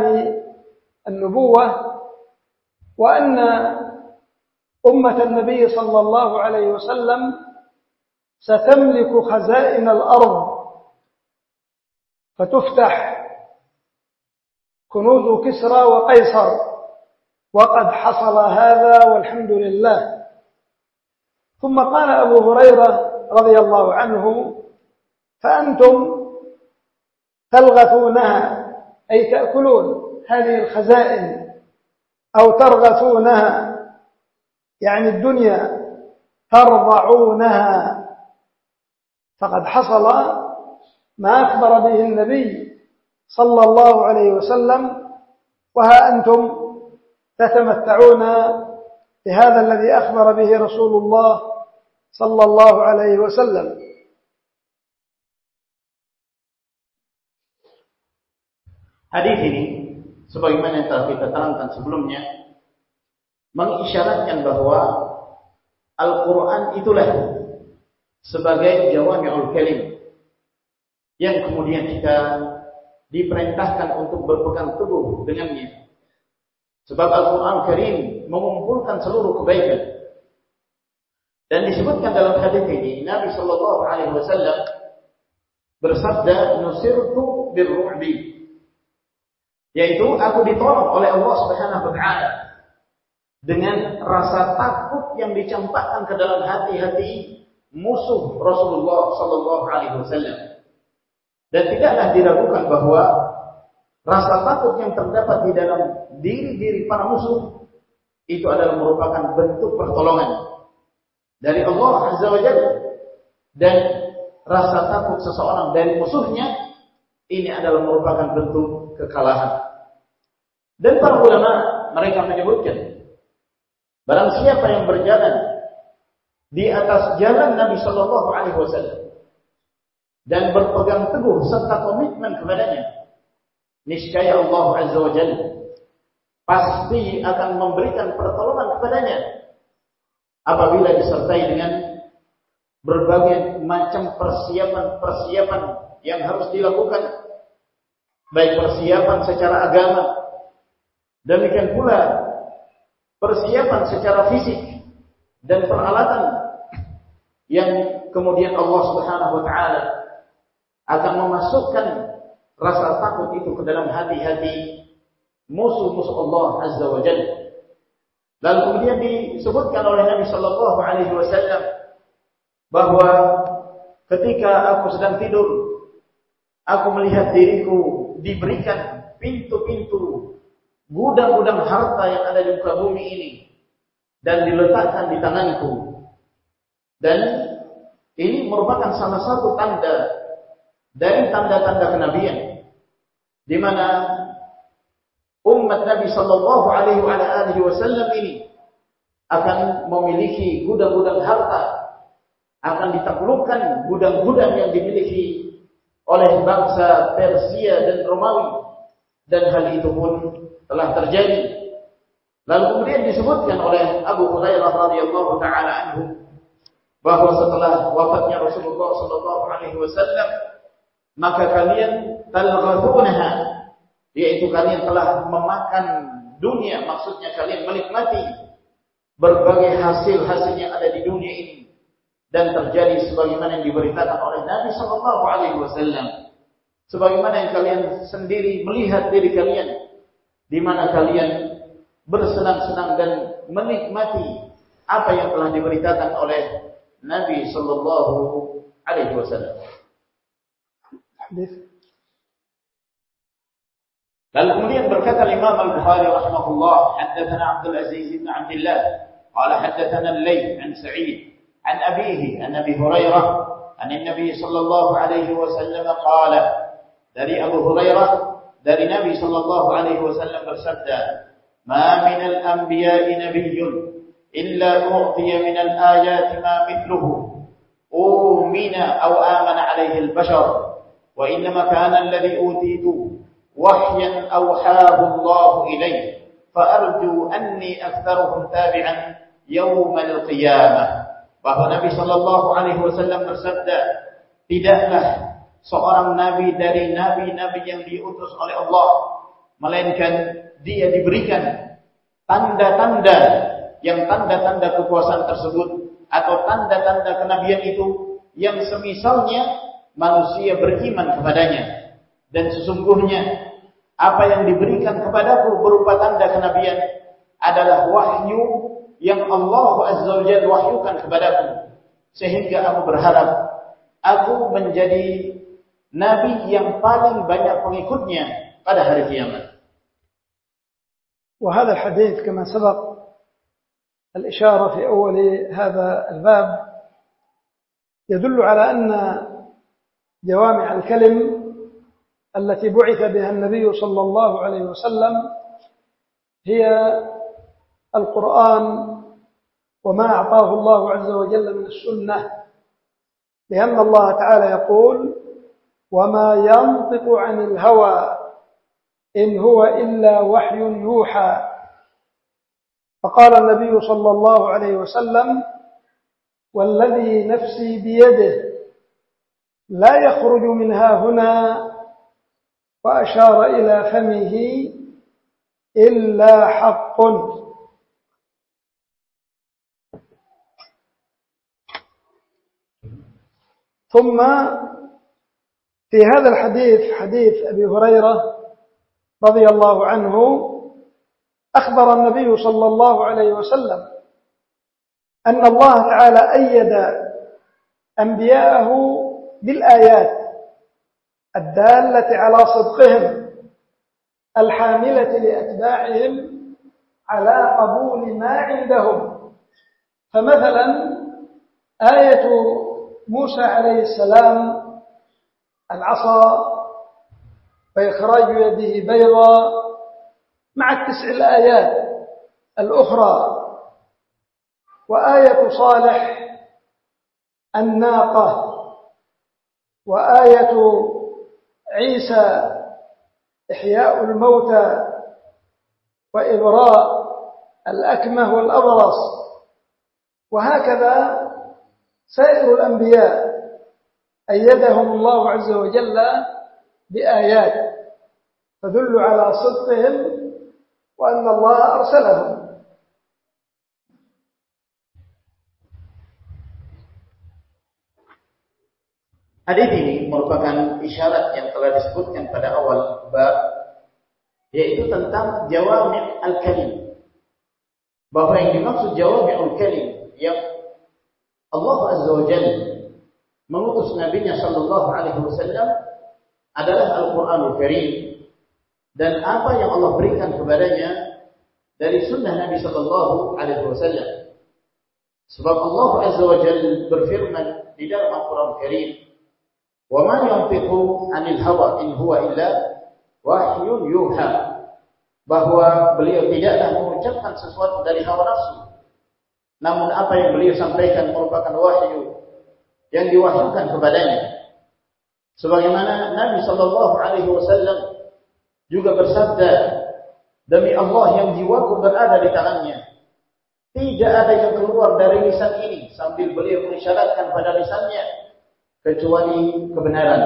النبوة وأن أمة النبي صلى الله عليه وسلم ستملك خزائن الأرض فتفتح كنوز كسرى وقيصر. وقد حصل هذا والحمد لله. ثم قال أبو هريرة رضي الله عنه فأنتم تلغثونها أي تأكلون هذه الخزائن أو ترغثونها يعني الدنيا ترضعونها. فقد حصل ما أخبر به النبي صلى الله عليه وسلم وها أنتم تتمتعون بهذا الذي أخبر به رسول الله صلى الله عليه وسلم. Hadis ini sebagaimana yang telah kita terangkan sebelumnya mengisyaratkan bahwa Al-Qur'an itulah sebagai jawami'ul kalim yang kemudian kita diperintahkan untuk berpegang teguh dengannya. Sebab Al-Quran Karim mengumpulkan seluruh kebaikan. Dan disebutkan dalam hadis ini, Nabi Shallallahu Alaihi Wasallam bersabda, "Nusirtu birru'bi." Yaitu aku ditolong oleh Allah Subhanahu wa taala dengan rasa takut yang dicampakkan ke dalam hati-hati musuh Rasulullah sallallahu alaihi wasallam. Dan tidaklah diragukan bahwa rasa takut yang terdapat di dalam diri-diri para musuh itu adalah merupakan bentuk pertolongan dari Allah Azza wa Jalla dan rasa takut seseorang dari musuhnya ini adalah merupakan bentuk kekalahan. Dan para ulama mereka menyebutkan barang siapa yang berjalan di atas jalan Nabi Shallallahu Alaihi Wasallam dan berpegang teguh serta komitmen kepadanya, niscaya Allah Azza wa Jalla pasti akan memberikan pertolongan kepadanya apabila disertai dengan berbagai macam persiapan-persiapan yang harus dilakukan baik persiapan secara agama demikian pula persiapan secara fisik dan peralatan yang kemudian Allah Subhanahu wa taala akan memasukkan rasa takut itu ke dalam hati-hati musuh-musuh Allah Azza wa Jalla. Lalu kemudian disebutkan oleh Nabi Shallallahu Alaihi Wasallam bahwa ketika aku sedang tidur, aku melihat diriku diberikan pintu-pintu gudang-gudang harta yang ada di muka bumi ini dan diletakkan di tanganku. Dan Ini merupakan salah satu tanda dari tanda-tanda kenabian di mana umat Nabi Shallallahu Alaihi Wasallam ini akan memiliki gudang-gudang harta, akan ditaklukkan gudang-gudang yang dimiliki oleh bangsa Persia dan Romawi, dan hal itu pun telah terjadi. Lalu kemudian disebutkan oleh Abu Hurairah radhiyallahu taala anhu bahwa setelah wafatnya Rasulullah sallallahu alaihi wasallam maka kalian talghafunaha yaitu kalian telah memakan dunia. Maksudnya kalian menikmati berbagai hasil-hasil yang ada di dunia ini dan terjadi sebagaimana yang diberitakan oleh Nabi sallallahu alaihi wasallam sebagaimana yang kalian sendiri melihat diri kalian di mana kalian bersenang-senang dan menikmati apa yang telah diberitakan oleh Nabi sallallahu alaihi wasallam. Lalu kemudian berkata Imam Al-Bukhari rahimahullah, haddatsana Abdul Aziz bin Abdullah, qala haddatsana Al-Layth an Sa'id عن أبيه عن أبي هريرة عن النبي صلى الله عليه وسلم قال دري أبو هريرة دري نبي صلى الله عليه وسلم بسبدا ما من الأنبياء نبي إلا أعطي من الآيات ما مثله أؤمن أو آمن عليه البشر وإنما كان الذي أوتيت وحيا أوحاه الله إليه فأرجو أني أكثرهم تابعا يوم القيامة. Bahwa Nabi Shallallahu Alaihi Wasallam bersabda, tidaklah seorang nabi dari nabi-nabi yang diutus oleh Allah, melainkan dia diberikan tanda-tanda yang tanda-tanda kekuasaan tersebut atau tanda-tanda kenabian itu yang semisalnya manusia beriman kepadanya. Dan sesungguhnya apa yang diberikan kepadaku berupa tanda kenabian adalah wahyu yang Allah Azza wa Jalla wahyukan kepadaku sehingga aku berharap aku menjadi nabi yang paling banyak pengikutnya pada hari kiamat وهذا الحديث كما سبق الإشارة في أول هذا الباب يدل على أن جوامع الكلم التي بعث بها النبي صلى الله عليه وسلم هي القرآن وما أعطاه الله عز وجل من السنة لأن الله تعالى يقول وما ينطق عن الهوى إن هو إلا وحي يوحى فقال النبي صلى الله عليه وسلم والذي نفسي بيده لا يخرج منها هنا وأشار إلى فمه إلا حق ثم في هذا الحديث حديث أبي هريرة رضي الله عنه أخبر النبي صلى الله عليه وسلم أن الله تعالى أيد أنبياءه بالآيات الدالة على صدقهم الحاملة لأتباعهم على قبول ما عندهم. فمثلا آية موسى عليه السلام العصا وإخراج يده بيضا مع التسع الآيات الأخرى. وآية صالح الناقة. وآية عيسى إحياء الموتى وإبراء الأكمه والأبرص. وهكذا سائر الأنبياء أيدهم الله عز وجل بآيات تدل على صدقهم وأن الله أرسلهم Hadis ini merupakan isyarat yang telah disebutkan pada awal bab yaitu tentang jawami' al-kalim. Bahwa yang dimaksud jawami' al-kalim yang Allah Azza wa Jalla mengutus nabinya sallallahu alaihi wasallam adalah Al-Qur'anul Karim dan apa yang Allah berikan kepadanya dari sunnah Nabi sallallahu alaihi wasallam. Sebab Allah Azza wa Jalla berfirman di dalam Al-Quran Karim. Wa ma yantiqu 'anil hawa in huwa illa wahyun yuha. Bahwa beliau tidaklah mengucapkan sesuatu dari hawa nafsu. Namun apa yang beliau sampaikan merupakan wahyu yang diwahyukan kepadanya. Sebagaimana Nabi Shallallahu Alaihi Wasallam juga bersabda, demi Allah yang jiwaku berada di tangannya, tidak ada yang keluar dari lisan ini sambil beliau mengisyaratkan pada lisannya kecuali kebenaran.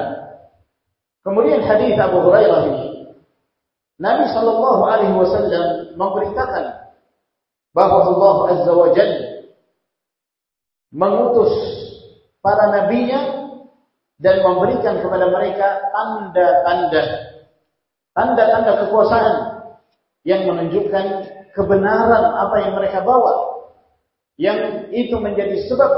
Kemudian hadis Abu Hurairah ini, Nabi Shallallahu Alaihi Wasallam memberitakan bahwa Allah Azza wa Jalla mengutus para nabinya dan memberikan kepada mereka tanda-tanda tanda-tanda kekuasaan yang menunjukkan kebenaran apa yang mereka bawa yang itu menjadi sebab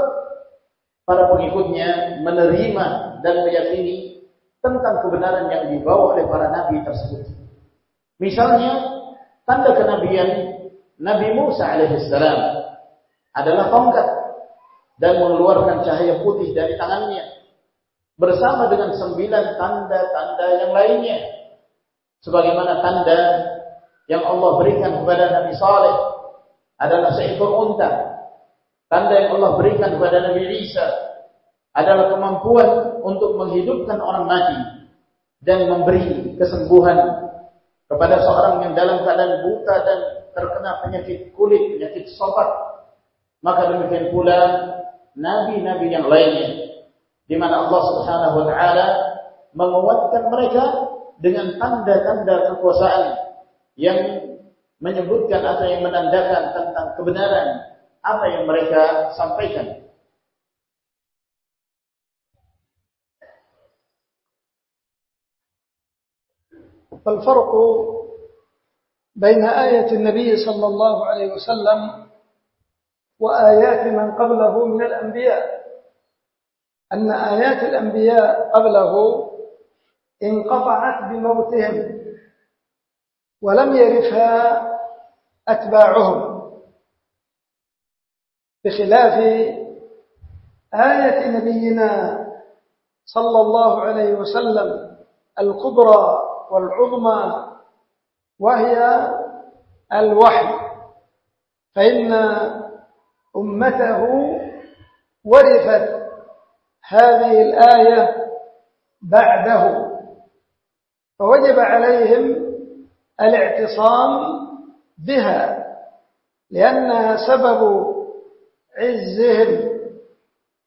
para pengikutnya menerima dan meyakini tentang kebenaran yang dibawa oleh para nabi tersebut. Misalnya tanda kenabian Nabi Musa alaihissalam adalah tongkat dan mengeluarkan cahaya putih dari tangannya bersama dengan sembilan tanda-tanda yang lainnya sebagaimana tanda yang Allah berikan kepada Nabi Saleh adalah seekor unta. Tanda yang Allah berikan kepada Nabi Isa adalah kemampuan untuk menghidupkan orang mati dan memberi kesembuhan kepada seorang yang dalam keadaan buta dan terkena penyakit kulit, penyakit sopat. Maka demikian pula nabi-nabi yang lainnya di mana Allah Subhanahu wa taala menguatkan mereka dengan tanda-tanda kekuasaan yang menyebutkan atau yang menandakan tentang kebenaran apa yang mereka sampaikan. فالفرق بين آية النبي صلى الله عليه وسلم وآيات من قبله من الأنبياء. أن آيات الأنبياء قبله انقطعت بموتهم ولم يرثها أتباعهم. بخلاف آية نبينا صلى الله عليه وسلم الكبرى والعظمى وهي الوحي. فإن أمته ورثت هذه الآية بعده فوجب عليهم الاعتصام بها لأنها سبب عزهم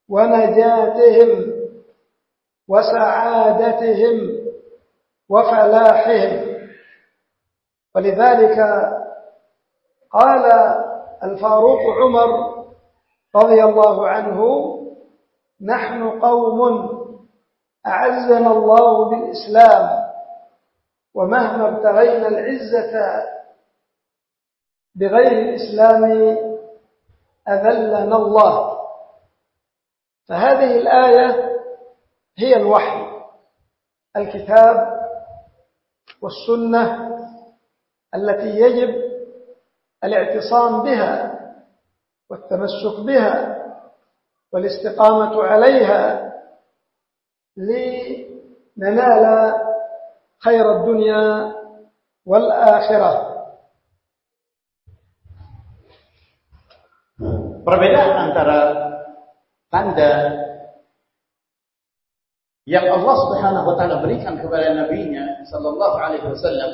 ونجاتهم وسعادتهم وفلاحهم. ولذلك قال الفاروق عمر رضي الله عنه نحن قوم أعزنا الله بالإسلام ومهما ابتغينا العزة بغير الإسلام أذلنا الله. فهذه الآية هي الوحي الكتاب والسنة التي يجب الاعتصام بها والتمسك بها والاستقامة عليها لننال خير الدنيا والآخرة Perbedaan antara tanda yang Allah Subhanahu wa taala berikan kepada nabinya sallallahu alaihi wasallam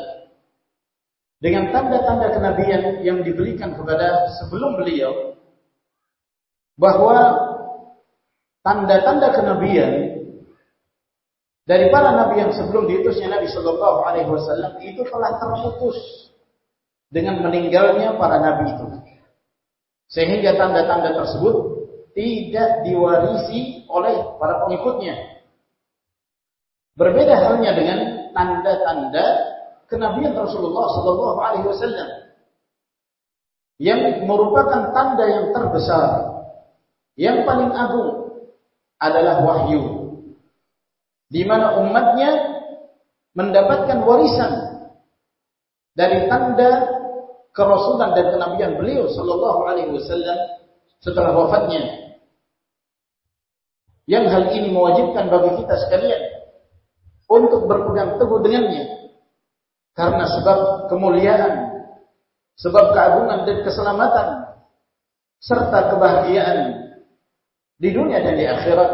dengan tanda-tanda kenabian yang diberikan kepada sebelum beliau bahwa tanda-tanda kenabian dari para nabi yang sebelum diutusnya Nabi Shallallahu Alaihi Wasallam itu telah terputus dengan meninggalnya para nabi itu, sehingga tanda-tanda tersebut tidak diwarisi oleh para pengikutnya. Berbeda halnya dengan tanda-tanda kenabian Rasulullah Shallallahu Alaihi Wasallam yang merupakan tanda yang terbesar, yang paling agung adalah wahyu di mana umatnya mendapatkan warisan dari tanda kerasulan dan kenabian beliau sallallahu alaihi wasallam setelah wafatnya. Yang hal ini mewajibkan bagi kita sekalian untuk berpegang teguh dengannya. Karena sebab kemuliaan, sebab keagungan dan keselamatan, serta kebahagiaan di dunia dan di akhirat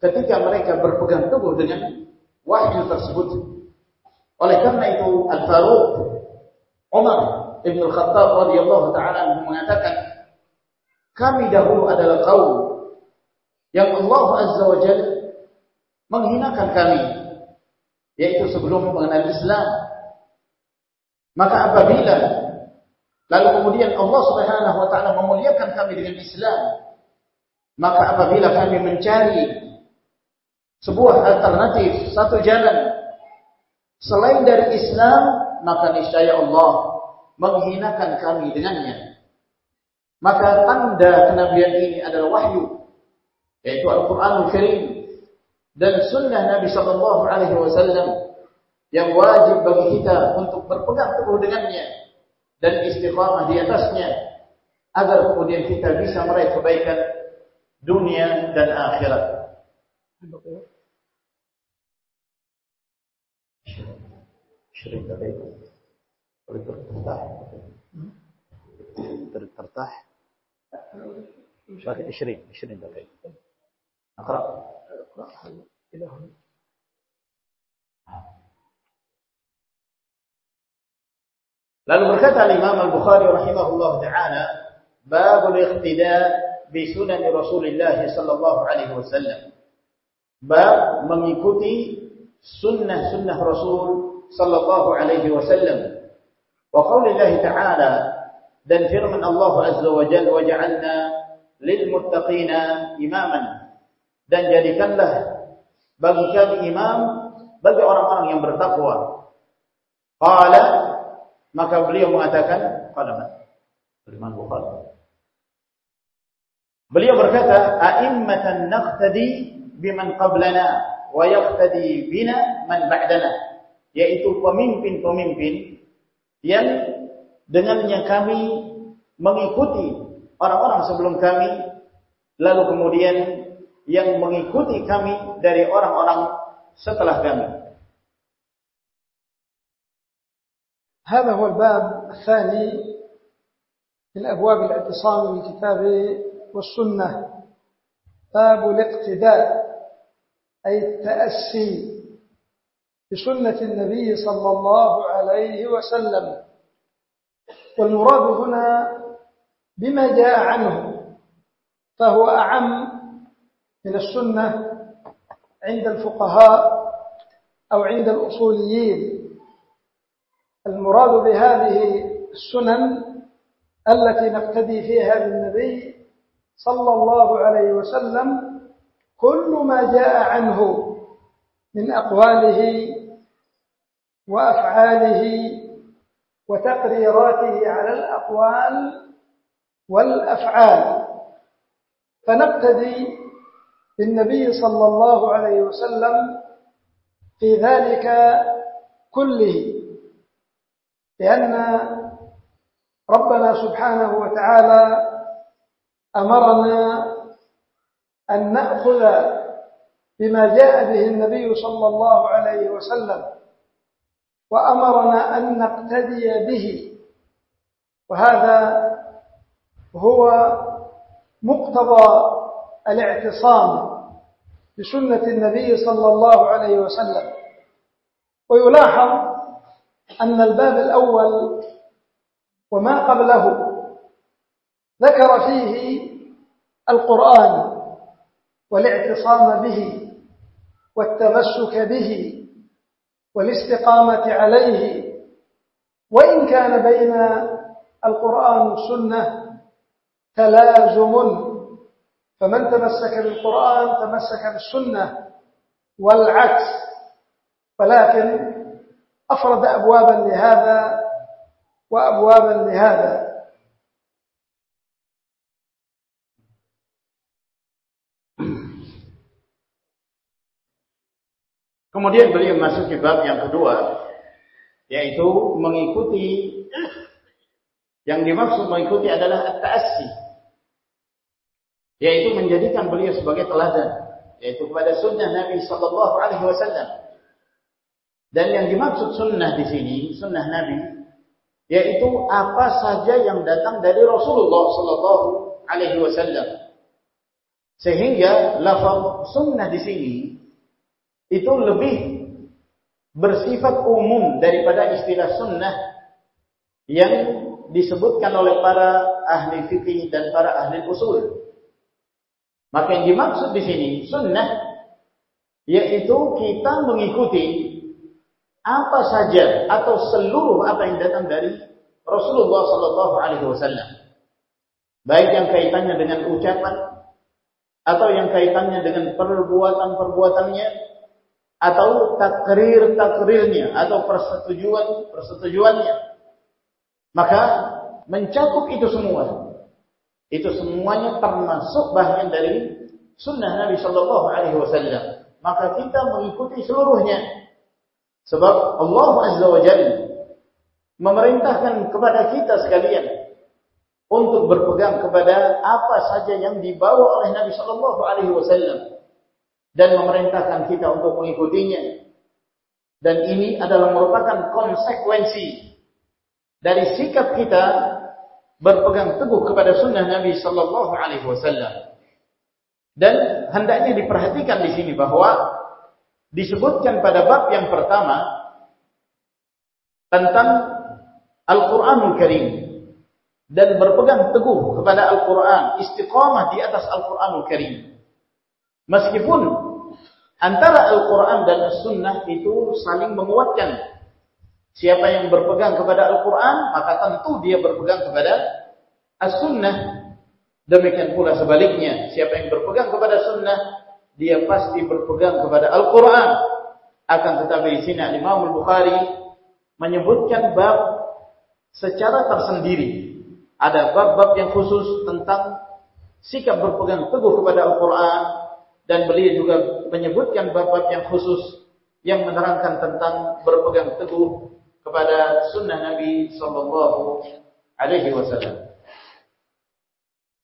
ketika mereka berpegang teguh dengan wahyu tersebut. Oleh karena itu Al-Faruq Umar Ibn Al-Khattab radhiyallahu taala mengatakan kami dahulu adalah kaum yang Allah Azza wa Jalla menghinakan kami yaitu sebelum mengenal Islam. Maka apabila lalu kemudian Allah Subhanahu wa taala memuliakan kami dengan Islam, maka apabila kami mencari sebuah alternatif, satu jalan selain dari Islam, maka niscaya Allah menghinakan kami dengannya. Maka tanda kenabian ini adalah wahyu, yaitu Al-Quranul Karim dan sunnah Nabi Sallallahu Alaihi Wasallam yang wajib bagi kita untuk berpegang teguh dengannya dan istiqamah di atasnya agar kemudian kita bisa meraih kebaikan dunia dan akhirat. Lalu berkata Imam Al-Bukhari rahimahullah taala, "Babul iqtida' bi sunan Rasulullah sallallahu alaihi wasallam." Bab mengikuti sunnah-sunnah Rasul sallallahu alaihi wasallam. Wa qaulillahi ta'ala dan firman Allah azza wa jalla wa ja'alna lil muttaqina imaman dan jadikanlah bagi kami imam bagi orang-orang yang bertakwa. Qala maka beliau mengatakan qala Imam Bukhari. Beliau berkata, "A'immatan naqtadi biman qablana wa yaqtadi bina man ba'dana." Yaitu pemimpin-pemimpin yang dengannya kami mengikuti orang-orang sebelum kami lalu kemudian yang mengikuti kami dari orang-orang setelah kami. هذا هو الباب الثاني من أبواب الاعتصام بالكتاب والسنة. باب الاقتداء أي التأسي بسنة النبي صلى الله عليه وسلم. والمراد هنا بما جاء عنه فهو أعم من السنة عند الفقهاء أو عند الأصوليين. المراد بهذه السنن التي نقتدي فيها بالنبي صلى الله عليه وسلم كل ما جاء عنه من أقواله وأفعاله وتقريراته على الأقوال والأفعال. فنقتدي بالنبي صلى الله عليه وسلم في ذلك كله. لأن ربنا سبحانه وتعالى أمرنا أن نأخذ بما جاء به النبي صلى الله عليه وسلم وأمرنا أن نقتدي به. وهذا هو مقتضى الاعتصام بسنة النبي صلى الله عليه وسلم. ويلاحظ أن الباب الأول وما قبله ذكر فيه القرآن والاعتصام به والتمسك به والاستقامة عليه وإن كان بين القرآن والسنة تلازم. فمن تمسك بالقرآن تمسك بالسنة والعكس. ولكن أفرد أبوابا لهذا وأبوابا لهذا Kemudian beliau masuk ke bab yang kedua, yaitu mengikuti yang dimaksud mengikuti adalah at-ta'assi. yaitu menjadikan beliau sebagai teladan yaitu kepada sunnah Nabi sallallahu alaihi wasallam. Dan yang dimaksud sunnah di sini, sunnah Nabi, yaitu apa saja yang datang dari Rasulullah sallallahu alaihi wasallam. Sehingga lafaz sunnah di sini itu lebih bersifat umum daripada istilah sunnah yang disebutkan oleh para ahli fikih dan para ahli usul. Maka yang dimaksud di sini sunnah yaitu kita mengikuti apa saja atau seluruh apa yang datang dari Rasulullah Sallallahu Alaihi Wasallam, baik yang kaitannya dengan ucapan atau yang kaitannya dengan perbuatan-perbuatannya atau takrir-takrirnya atau persetujuan persetujuannya maka mencakup itu semua itu semuanya termasuk bagian dari sunnah Nabi Shallallahu Alaihi Wasallam. Maka kita mengikuti seluruhnya. Sebab Allah Azza wa Jalla memerintahkan kepada kita sekalian untuk berpegang kepada apa saja yang dibawa oleh Nabi Shallallahu Alaihi Wasallam dan memerintahkan kita untuk mengikutinya. Dan ini adalah merupakan konsekuensi dari sikap kita berpegang teguh kepada sunnah Nabi Sallallahu Alaihi Wasallam. Dan hendaknya diperhatikan di sini bahwa disebutkan pada bab yang pertama tentang Al-Quranul Karim dan berpegang teguh kepada Al-Quran, istiqamah di atas Al-Quranul Karim. Meskipun antara Al-Quran dan As-Sunnah itu saling menguatkan Siapa yang berpegang kepada Al-Quran, maka tentu dia berpegang kepada As-Sunnah. Demikian pula sebaliknya, siapa yang berpegang kepada Sunnah, dia pasti berpegang kepada Al-Quran. Akan tetapi di sini Imam Al-Bukhari menyebutkan bab secara tersendiri. Ada bab-bab yang khusus tentang sikap berpegang teguh kepada Al-Quran. Dan beliau juga menyebutkan bab-bab yang khusus yang menerangkan tentang berpegang teguh kepada sunnah Nabi sallallahu alaihi wasallam.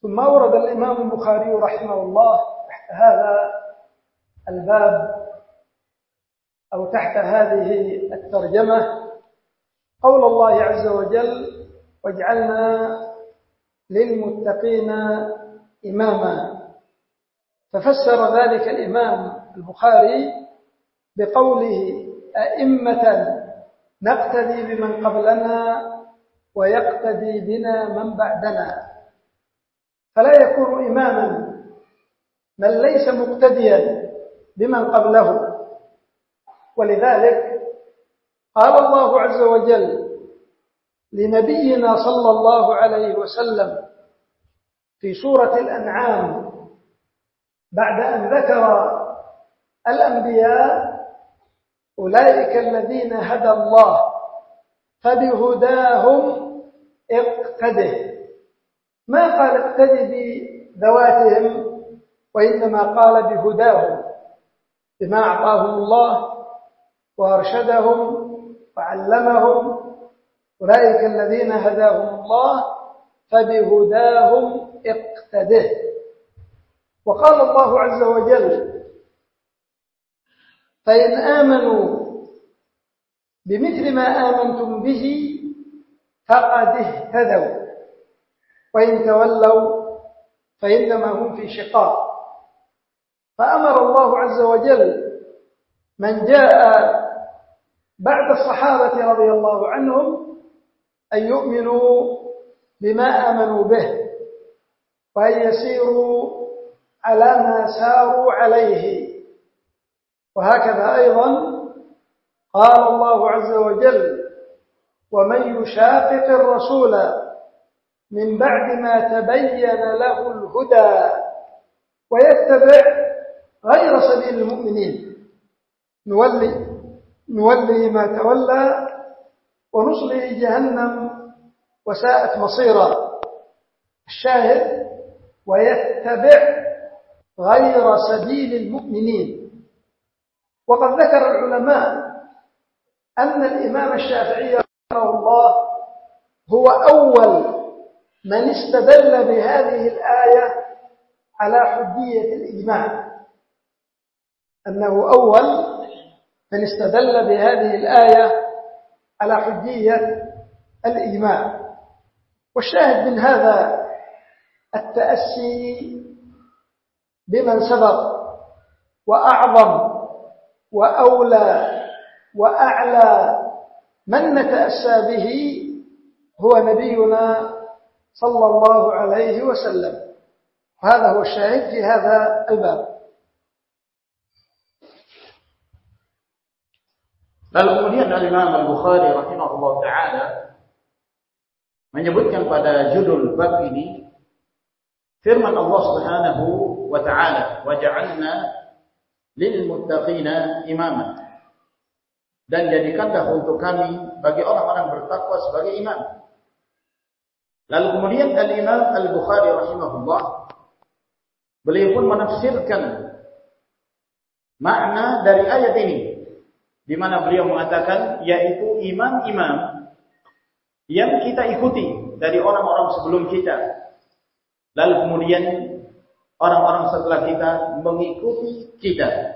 ثم ورد الإمام البخاري رحمه الله تحت هذا الباب أو تحت هذه الترجمة قول الله عز وجل واجعلنا للمتقين إماما. ففسر ذلك الإمام البخاري بقوله أئمة نقتدي بمن قبلنا ويقتدي بنا من بعدنا. فلا يكون إماما من ليس مقتديا بمن قبله. ولذلك قال الله عز وجل لنبينا صلى الله عليه وسلم في سورة الأنعام بعد أن ذكر الأنبياء أولئك الذين هدى الله فبهداهم اقتده. ما قال اقتد بذواتهم؟ وإنما قال بهداهم بما أعطاهم الله وأرشدهم وعلمهم أولئك الذين هداهم الله فبهداهم اقتده. وقال الله عز وجل فإن آمنوا بمثل ما آمنتم به فقد اهتدوا وإن تولوا فإنما هم في شقاق. فأمر الله عز وجل من جاء بعد الصحابة رضي الله عنهم أن يؤمنوا بما آمنوا به وأن يسيروا على ما ساروا عليه. وهكذا أيضا قال الله عز وجل ومن يشاقق الرسول من بعد ما تبين له الهدى ويتبع سبيل المؤمنين. نولي نولي ما تولى ونصلي جهنم وساءت مصيرا. الشاهد ويتبع غير سبيل المؤمنين. وقد ذكر العلماء أن الإمام الشافعي رحمه الله هو أول من استدل بهذه الآية على حجية الإجماع أنه أول من استدل بهذه الآية على حجية الإجماع والشاهد من هذا التأسي بمن سبق وأعظم وأولى وأعلى من نتأسى به هو نبينا صلى الله عليه وسلم. وهذا هو الشاهد في هذا الباب. Lalu kemudian Al-Imam Al-Bukhari rahimahullah taala menyebutkan pada judul bab ini firman Allah Subhanahu wa taala wa ja'alna lil muttaqina imama dan jadikanlah untuk kami bagi orang-orang bertakwa sebagai imam. Lalu kemudian Al-Imam Al-Bukhari rahimahullah beliau pun menafsirkan makna dari ayat ini di mana beliau mengatakan yaitu imam-imam yang kita ikuti dari orang-orang sebelum kita. Lalu kemudian orang-orang setelah kita mengikuti kita.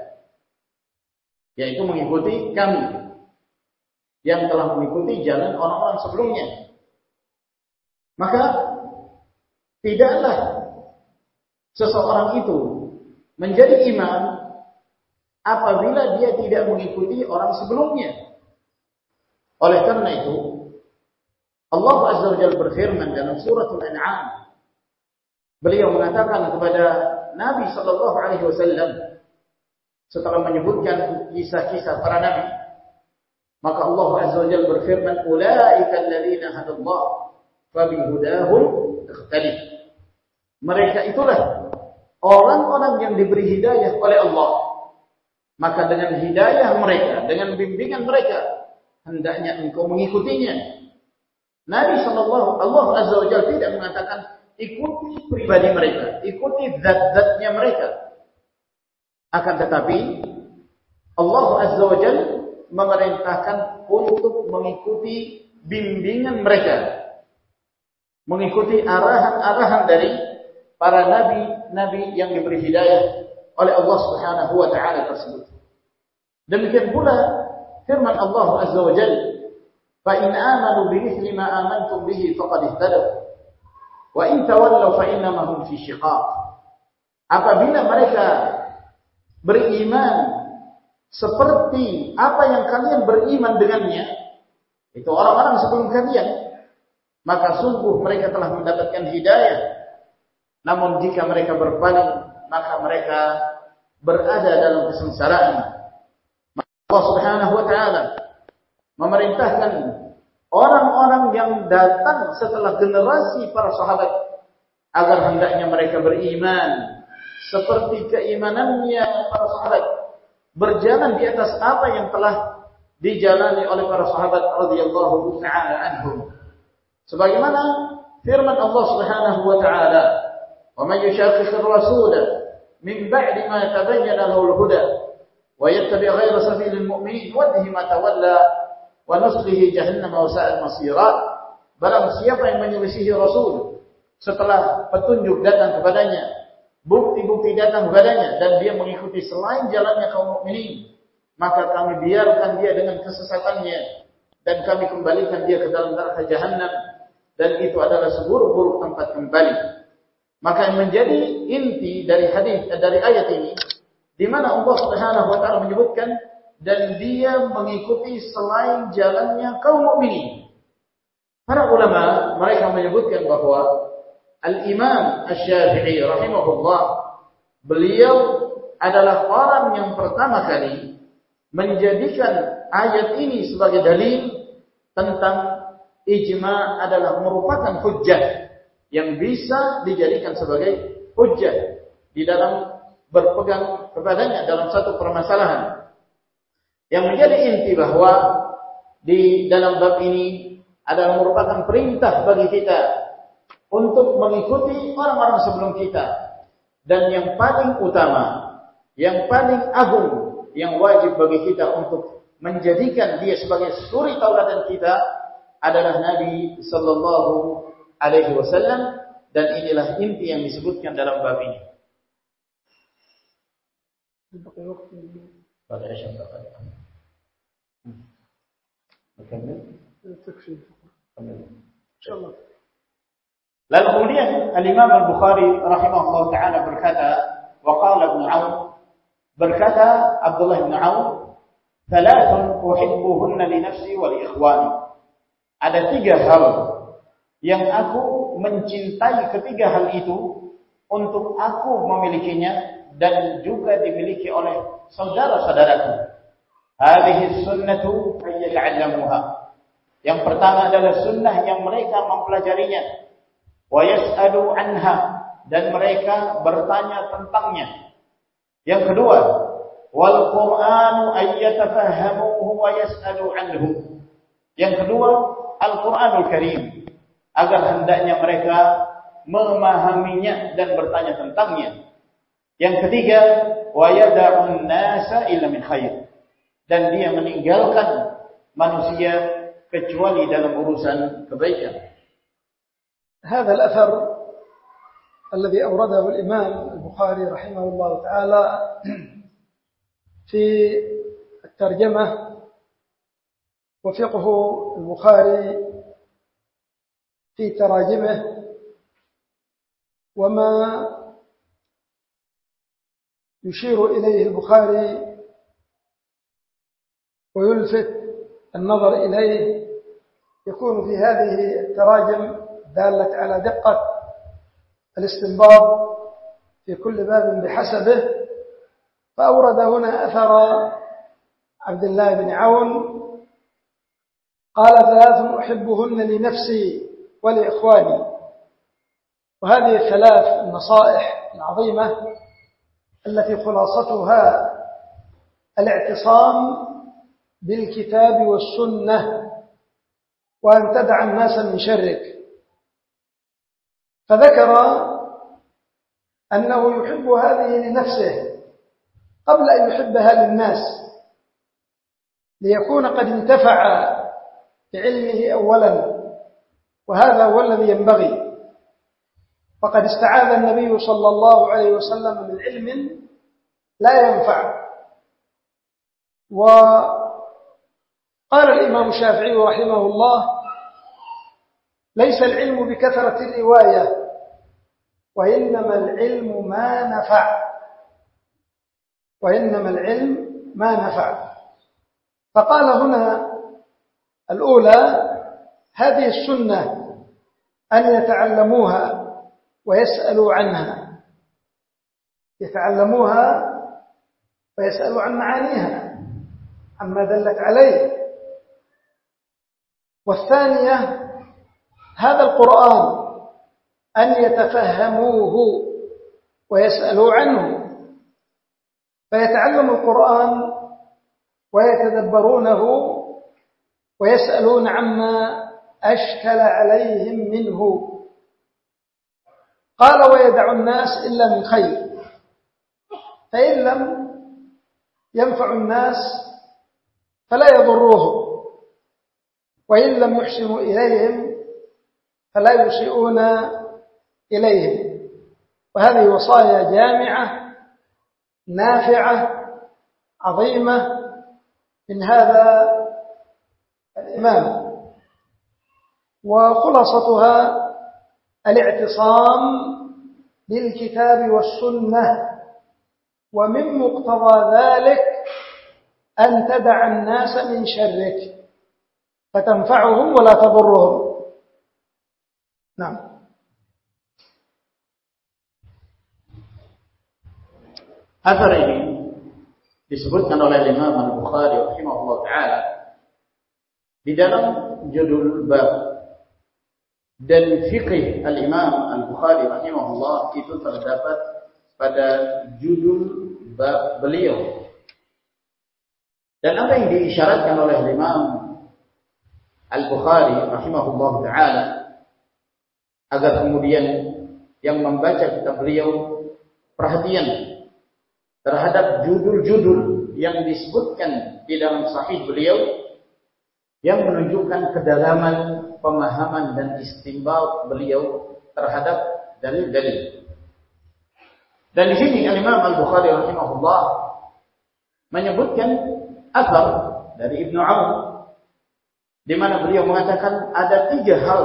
Yaitu mengikuti kami yang telah mengikuti jalan orang-orang sebelumnya. Maka tidaklah seseorang itu menjadi imam apabila dia tidak mengikuti orang sebelumnya. Oleh karena itu, Allah Azza wa Jalla berfirman dalam surat Al-An'am. Beliau mengatakan kepada Nabi sallallahu alaihi wasallam setelah menyebutkan kisah-kisah para nabi, maka Allah Azza wa Jalla berfirman, "Ulaika alladziina hadallah fabihudahum iqtadi." Mereka itulah orang-orang yang diberi hidayah oleh Allah maka dengan hidayah mereka, dengan bimbingan mereka, hendaknya engkau mengikutinya. Nabi Shallallahu Allah Azza wa Jalla tidak mengatakan ikuti pribadi mereka, ikuti zat-zatnya mereka. Akan tetapi Allah Azza wa Jalla memerintahkan untuk mengikuti bimbingan mereka. Mengikuti arahan-arahan dari para nabi-nabi yang diberi hidayah oleh Allah Subhanahu wa taala tersebut. Demikian pula firman Allah Azza wa Jalla, "Fa in amanu bimithli ma amantum bihi faqad ihtadaw. Wa in tawallaw fa innama hum fi shiqaq." Apabila mereka beriman seperti apa yang kalian beriman dengannya, itu orang-orang sebelum kalian, maka sungguh mereka telah mendapatkan hidayah. Namun jika mereka berpaling, maka mereka berada dalam kesengsaraan. Allah Subhanahu wa taala memerintahkan orang-orang yang datang setelah generasi para sahabat agar hendaknya mereka beriman seperti keimanannya para sahabat berjalan di atas apa yang telah dijalani oleh para sahabat radhiyallahu taala anhum sebagaimana firman Allah Subhanahu wa taala wa may yushaqiqir rasul min ba'di ma tabayyana له الهدى ويتبع wa yattabi ghayra sabilil mu'minin wadhihi ma tawalla wa nuslihi wa masira. Barang siapa yang menyelisihi rasul setelah petunjuk datang kepadanya bukti-bukti datang kepadanya dan dia mengikuti selain jalannya kaum mukminin maka kami biarkan dia dengan kesesatannya dan kami kembalikan dia ke dalam neraka jahanam dan itu adalah seburuk-buruk tempat kembali maka yang menjadi inti dari hadis dari ayat ini di mana Allah Subhanahu wa taala menyebutkan dan dia mengikuti selain jalannya kaum mukminin. Para ulama mereka menyebutkan bahwa Al-Imam Asy-Syafi'i rahimahullah beliau adalah orang yang pertama kali menjadikan ayat ini sebagai dalil tentang ijma adalah merupakan hujjah yang bisa dijadikan sebagai hujjah di dalam berpegang kepadanya dalam satu permasalahan. Yang menjadi inti bahwa di dalam bab ini adalah merupakan perintah bagi kita untuk mengikuti orang-orang sebelum kita. Dan yang paling utama, yang paling agung, yang wajib bagi kita untuk menjadikan dia sebagai suri tauladan kita adalah Nabi Sallallahu Alaihi Wasallam dan inilah inti yang disebutkan dalam bab ini. تكفي كمل إن شاء الله Lalu kemudian Al-Imam Al-Bukhari rahimahullah taala berkata, wa qala Ibnu Aun berkata Abdullah bin Aun, "Thalathun uhibbuhunna li nafsi wa li ikhwani." Ada tiga hal yang aku mencintai ketiga hal itu untuk aku memilikinya dan juga dimiliki oleh saudara-saudaraku. Hadhihi sunnatu ayyata'allamuha. Yang pertama adalah sunnah yang mereka mempelajarinya wa yas'alu anha dan mereka bertanya tentangnya. Yang kedua, wal Qur'anu ayyatafahamuhu wa yas'alu anhu. Yang kedua, Al-Qur'anul Karim agar hendaknya mereka memahaminya dan bertanya tentangnya. Yang ketiga, wa yad'un nasa illa min khair. Dan dia meninggalkan manusia kecuali dalam urusan kebaikan. هذا الأثر الذي أورده الإمام البخاري رحمه الله تعالى في الترجمة وفقه البخاري في تراجمه وما يشير إليه البخاري ويلفت النظر إليه يكون في هذه التراجم دالة على دقة الاستنباط في كل باب بحسبه فأورد هنا أثر عبد الله بن عون قال ثلاث أحبهن لنفسي ولإخواني. وهذه الثلاث النصائح العظيمة التي خلاصتها الاعتصام بالكتاب والسنة وأن تدع الناس من شرك. فذكر أنه يحب هذه لنفسه قبل أن يحبها للناس ليكون قد انتفع بعلمه أولا. وهذا هو الذي ينبغي. وقد استعاذ النبي صلى الله عليه وسلم من علم لا ينفع. وقال الإمام الشافعي رحمه الله ليس العلم بكثرة الرواية وإنما العلم ما نفع. وإنما العلم ما نفع. فقال هنا الأولى هذه السنة أن يتعلموها ويسألوا عنها. يتعلموها ويسألوا عن معانيها عما دلت عليه. والثانية هذا القرآن أن يتفهموه ويسألوا عنه. فيتعلموا القرآن ويتدبرونه ويسألون عما أشكل عليهم منه. قال ويدع الناس إلا من خير. فإن لم ينفع الناس فلا يضروهم. وإن لم يحسنوا إليهم فلا يسيئون إليهم. وهذه وصايا جامعة نافعة عظيمة. من هذا الإمام. وخلاصتها الاعتصام بالكتاب والسنة. ومن مقتضى ذلك أن تدع الناس من شرك فتنفعهم ولا تضرهم. نعم. Asar ini disebutkan oleh Imam Al-Bukhari rahimahullah taala di dalam judul bab dan fikih Al-Imam Al-Bukhari rahimahullah itu terdapat pada judul bab beliau. Dan apa yang diisyaratkan oleh Imam Al-Bukhari rahimahullah taala agar kemudian yang membaca kitab beliau perhatian terhadap judul-judul yang disebutkan di dalam sahih beliau yang menunjukkan kedalaman pemahaman dan istimbal beliau terhadap dalil-dalil. Dan di sini Imam Al-Bukhari rahimahullah menyebutkan asal dari Ibnu Umar di mana beliau mengatakan ada tiga hal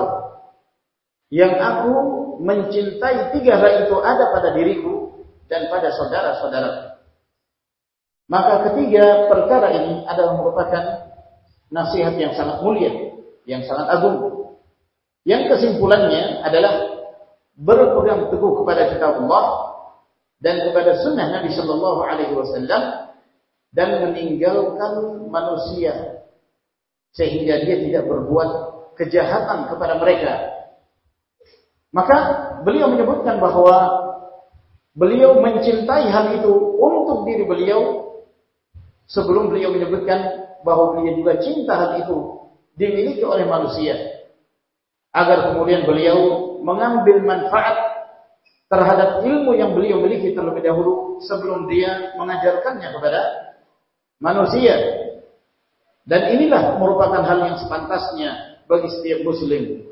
yang aku mencintai tiga hal itu ada pada diriku dan pada saudara-saudara. Maka ketiga perkara ini adalah merupakan nasihat yang sangat mulia, yang sangat agung. Yang kesimpulannya adalah berpegang teguh kepada kitab Allah dan kepada sunnah Nabi Shallallahu Alaihi Wasallam dan meninggalkan manusia sehingga dia tidak berbuat kejahatan kepada mereka. Maka beliau menyebutkan bahwa beliau mencintai hal itu untuk diri beliau sebelum beliau menyebutkan bahwa beliau juga cinta hal itu dimiliki oleh manusia agar kemudian beliau mengambil manfaat terhadap ilmu yang beliau miliki terlebih dahulu sebelum dia mengajarkannya kepada manusia dan inilah merupakan hal yang sepantasnya bagi setiap muslim.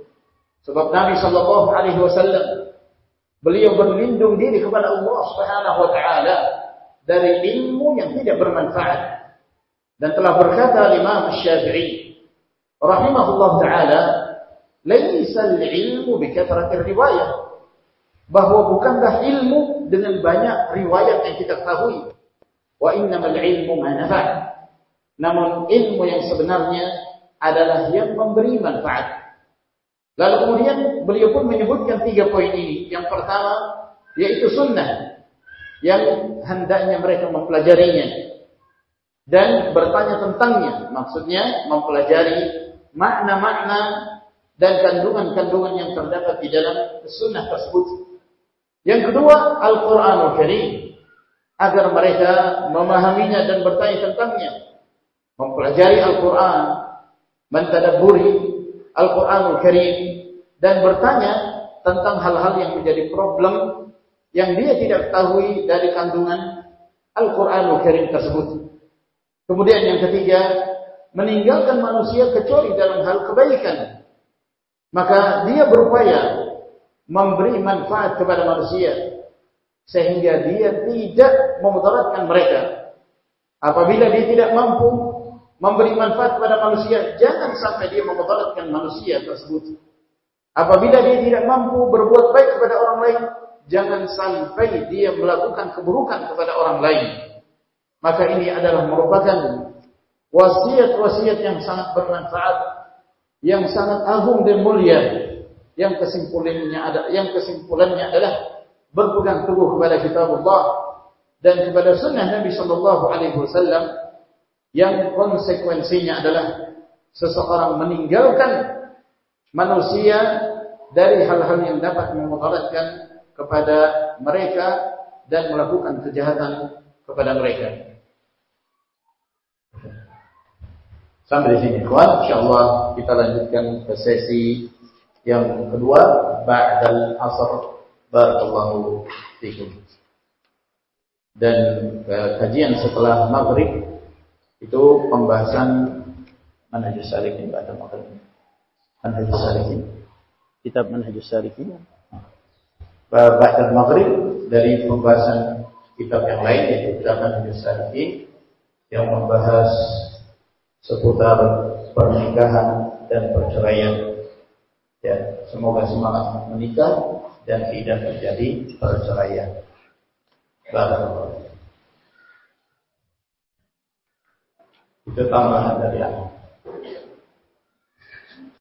Sebab Nabi sallallahu alaihi wasallam beliau berlindung diri kepada Allah Subhanahu wa taala dari ilmu yang tidak bermanfaat. Dan telah berkata Imam Syafi'i rahimahullah taala, "Laisa al-ilmu bi kathratir riwayah." Bahwa bukanlah ilmu dengan banyak riwayat yang kita ketahui. Wa innamal ilmu ma. Namun ilmu yang sebenarnya adalah yang memberi manfaat. Lalu kemudian beliau pun menyebutkan tiga poin ini. Yang pertama yaitu sunnah yang hendaknya mereka mempelajarinya dan bertanya tentangnya. Maksudnya mempelajari makna-makna dan kandungan-kandungan yang terdapat di dalam sunnah tersebut. Yang kedua, Al-Quranul Karim. Agar mereka memahaminya dan bertanya tentangnya mempelajari Al-Quran, mentadaburi Al-Quranul Karim, dan bertanya tentang hal-hal yang menjadi problem yang dia tidak ketahui dari kandungan Al-Quranul Karim tersebut. Kemudian yang ketiga, meninggalkan manusia kecuali dalam hal kebaikan. Maka dia berupaya memberi manfaat kepada manusia sehingga dia tidak memudaratkan mereka. Apabila dia tidak mampu memberi manfaat kepada manusia, jangan sampai dia memudaratkan manusia tersebut. Apabila dia tidak mampu berbuat baik kepada orang lain, jangan sampai dia melakukan keburukan kepada orang lain. Maka ini adalah merupakan wasiat-wasiat yang sangat bermanfaat, yang sangat agung dan mulia. Yang kesimpulannya ada, yang kesimpulannya adalah berpegang teguh kepada kitab Allah dan kepada sunnah Nabi Sallallahu Alaihi Wasallam yang konsekuensinya adalah seseorang meninggalkan manusia dari hal-hal yang dapat memudaratkan kepada mereka dan melakukan kejahatan kepada mereka. Sampai di sini, kawan. Insyaallah kita lanjutkan ke sesi yang kedua, ba'dal asr. Barakallahu fikum. Dan kajian setelah maghrib itu pembahasan manhajus salikin ba'da maghrib. Manhajus salikin. Kitab manhajus salikin. Ba'da maghrib dari pembahasan kitab yang lain yaitu kitab manhajus salikin yang membahas seputar pernikahan dan perceraian. Ya, semoga semangat menikah dan tidak terjadi perceraian. Barakallahu itu tambahan dari aku.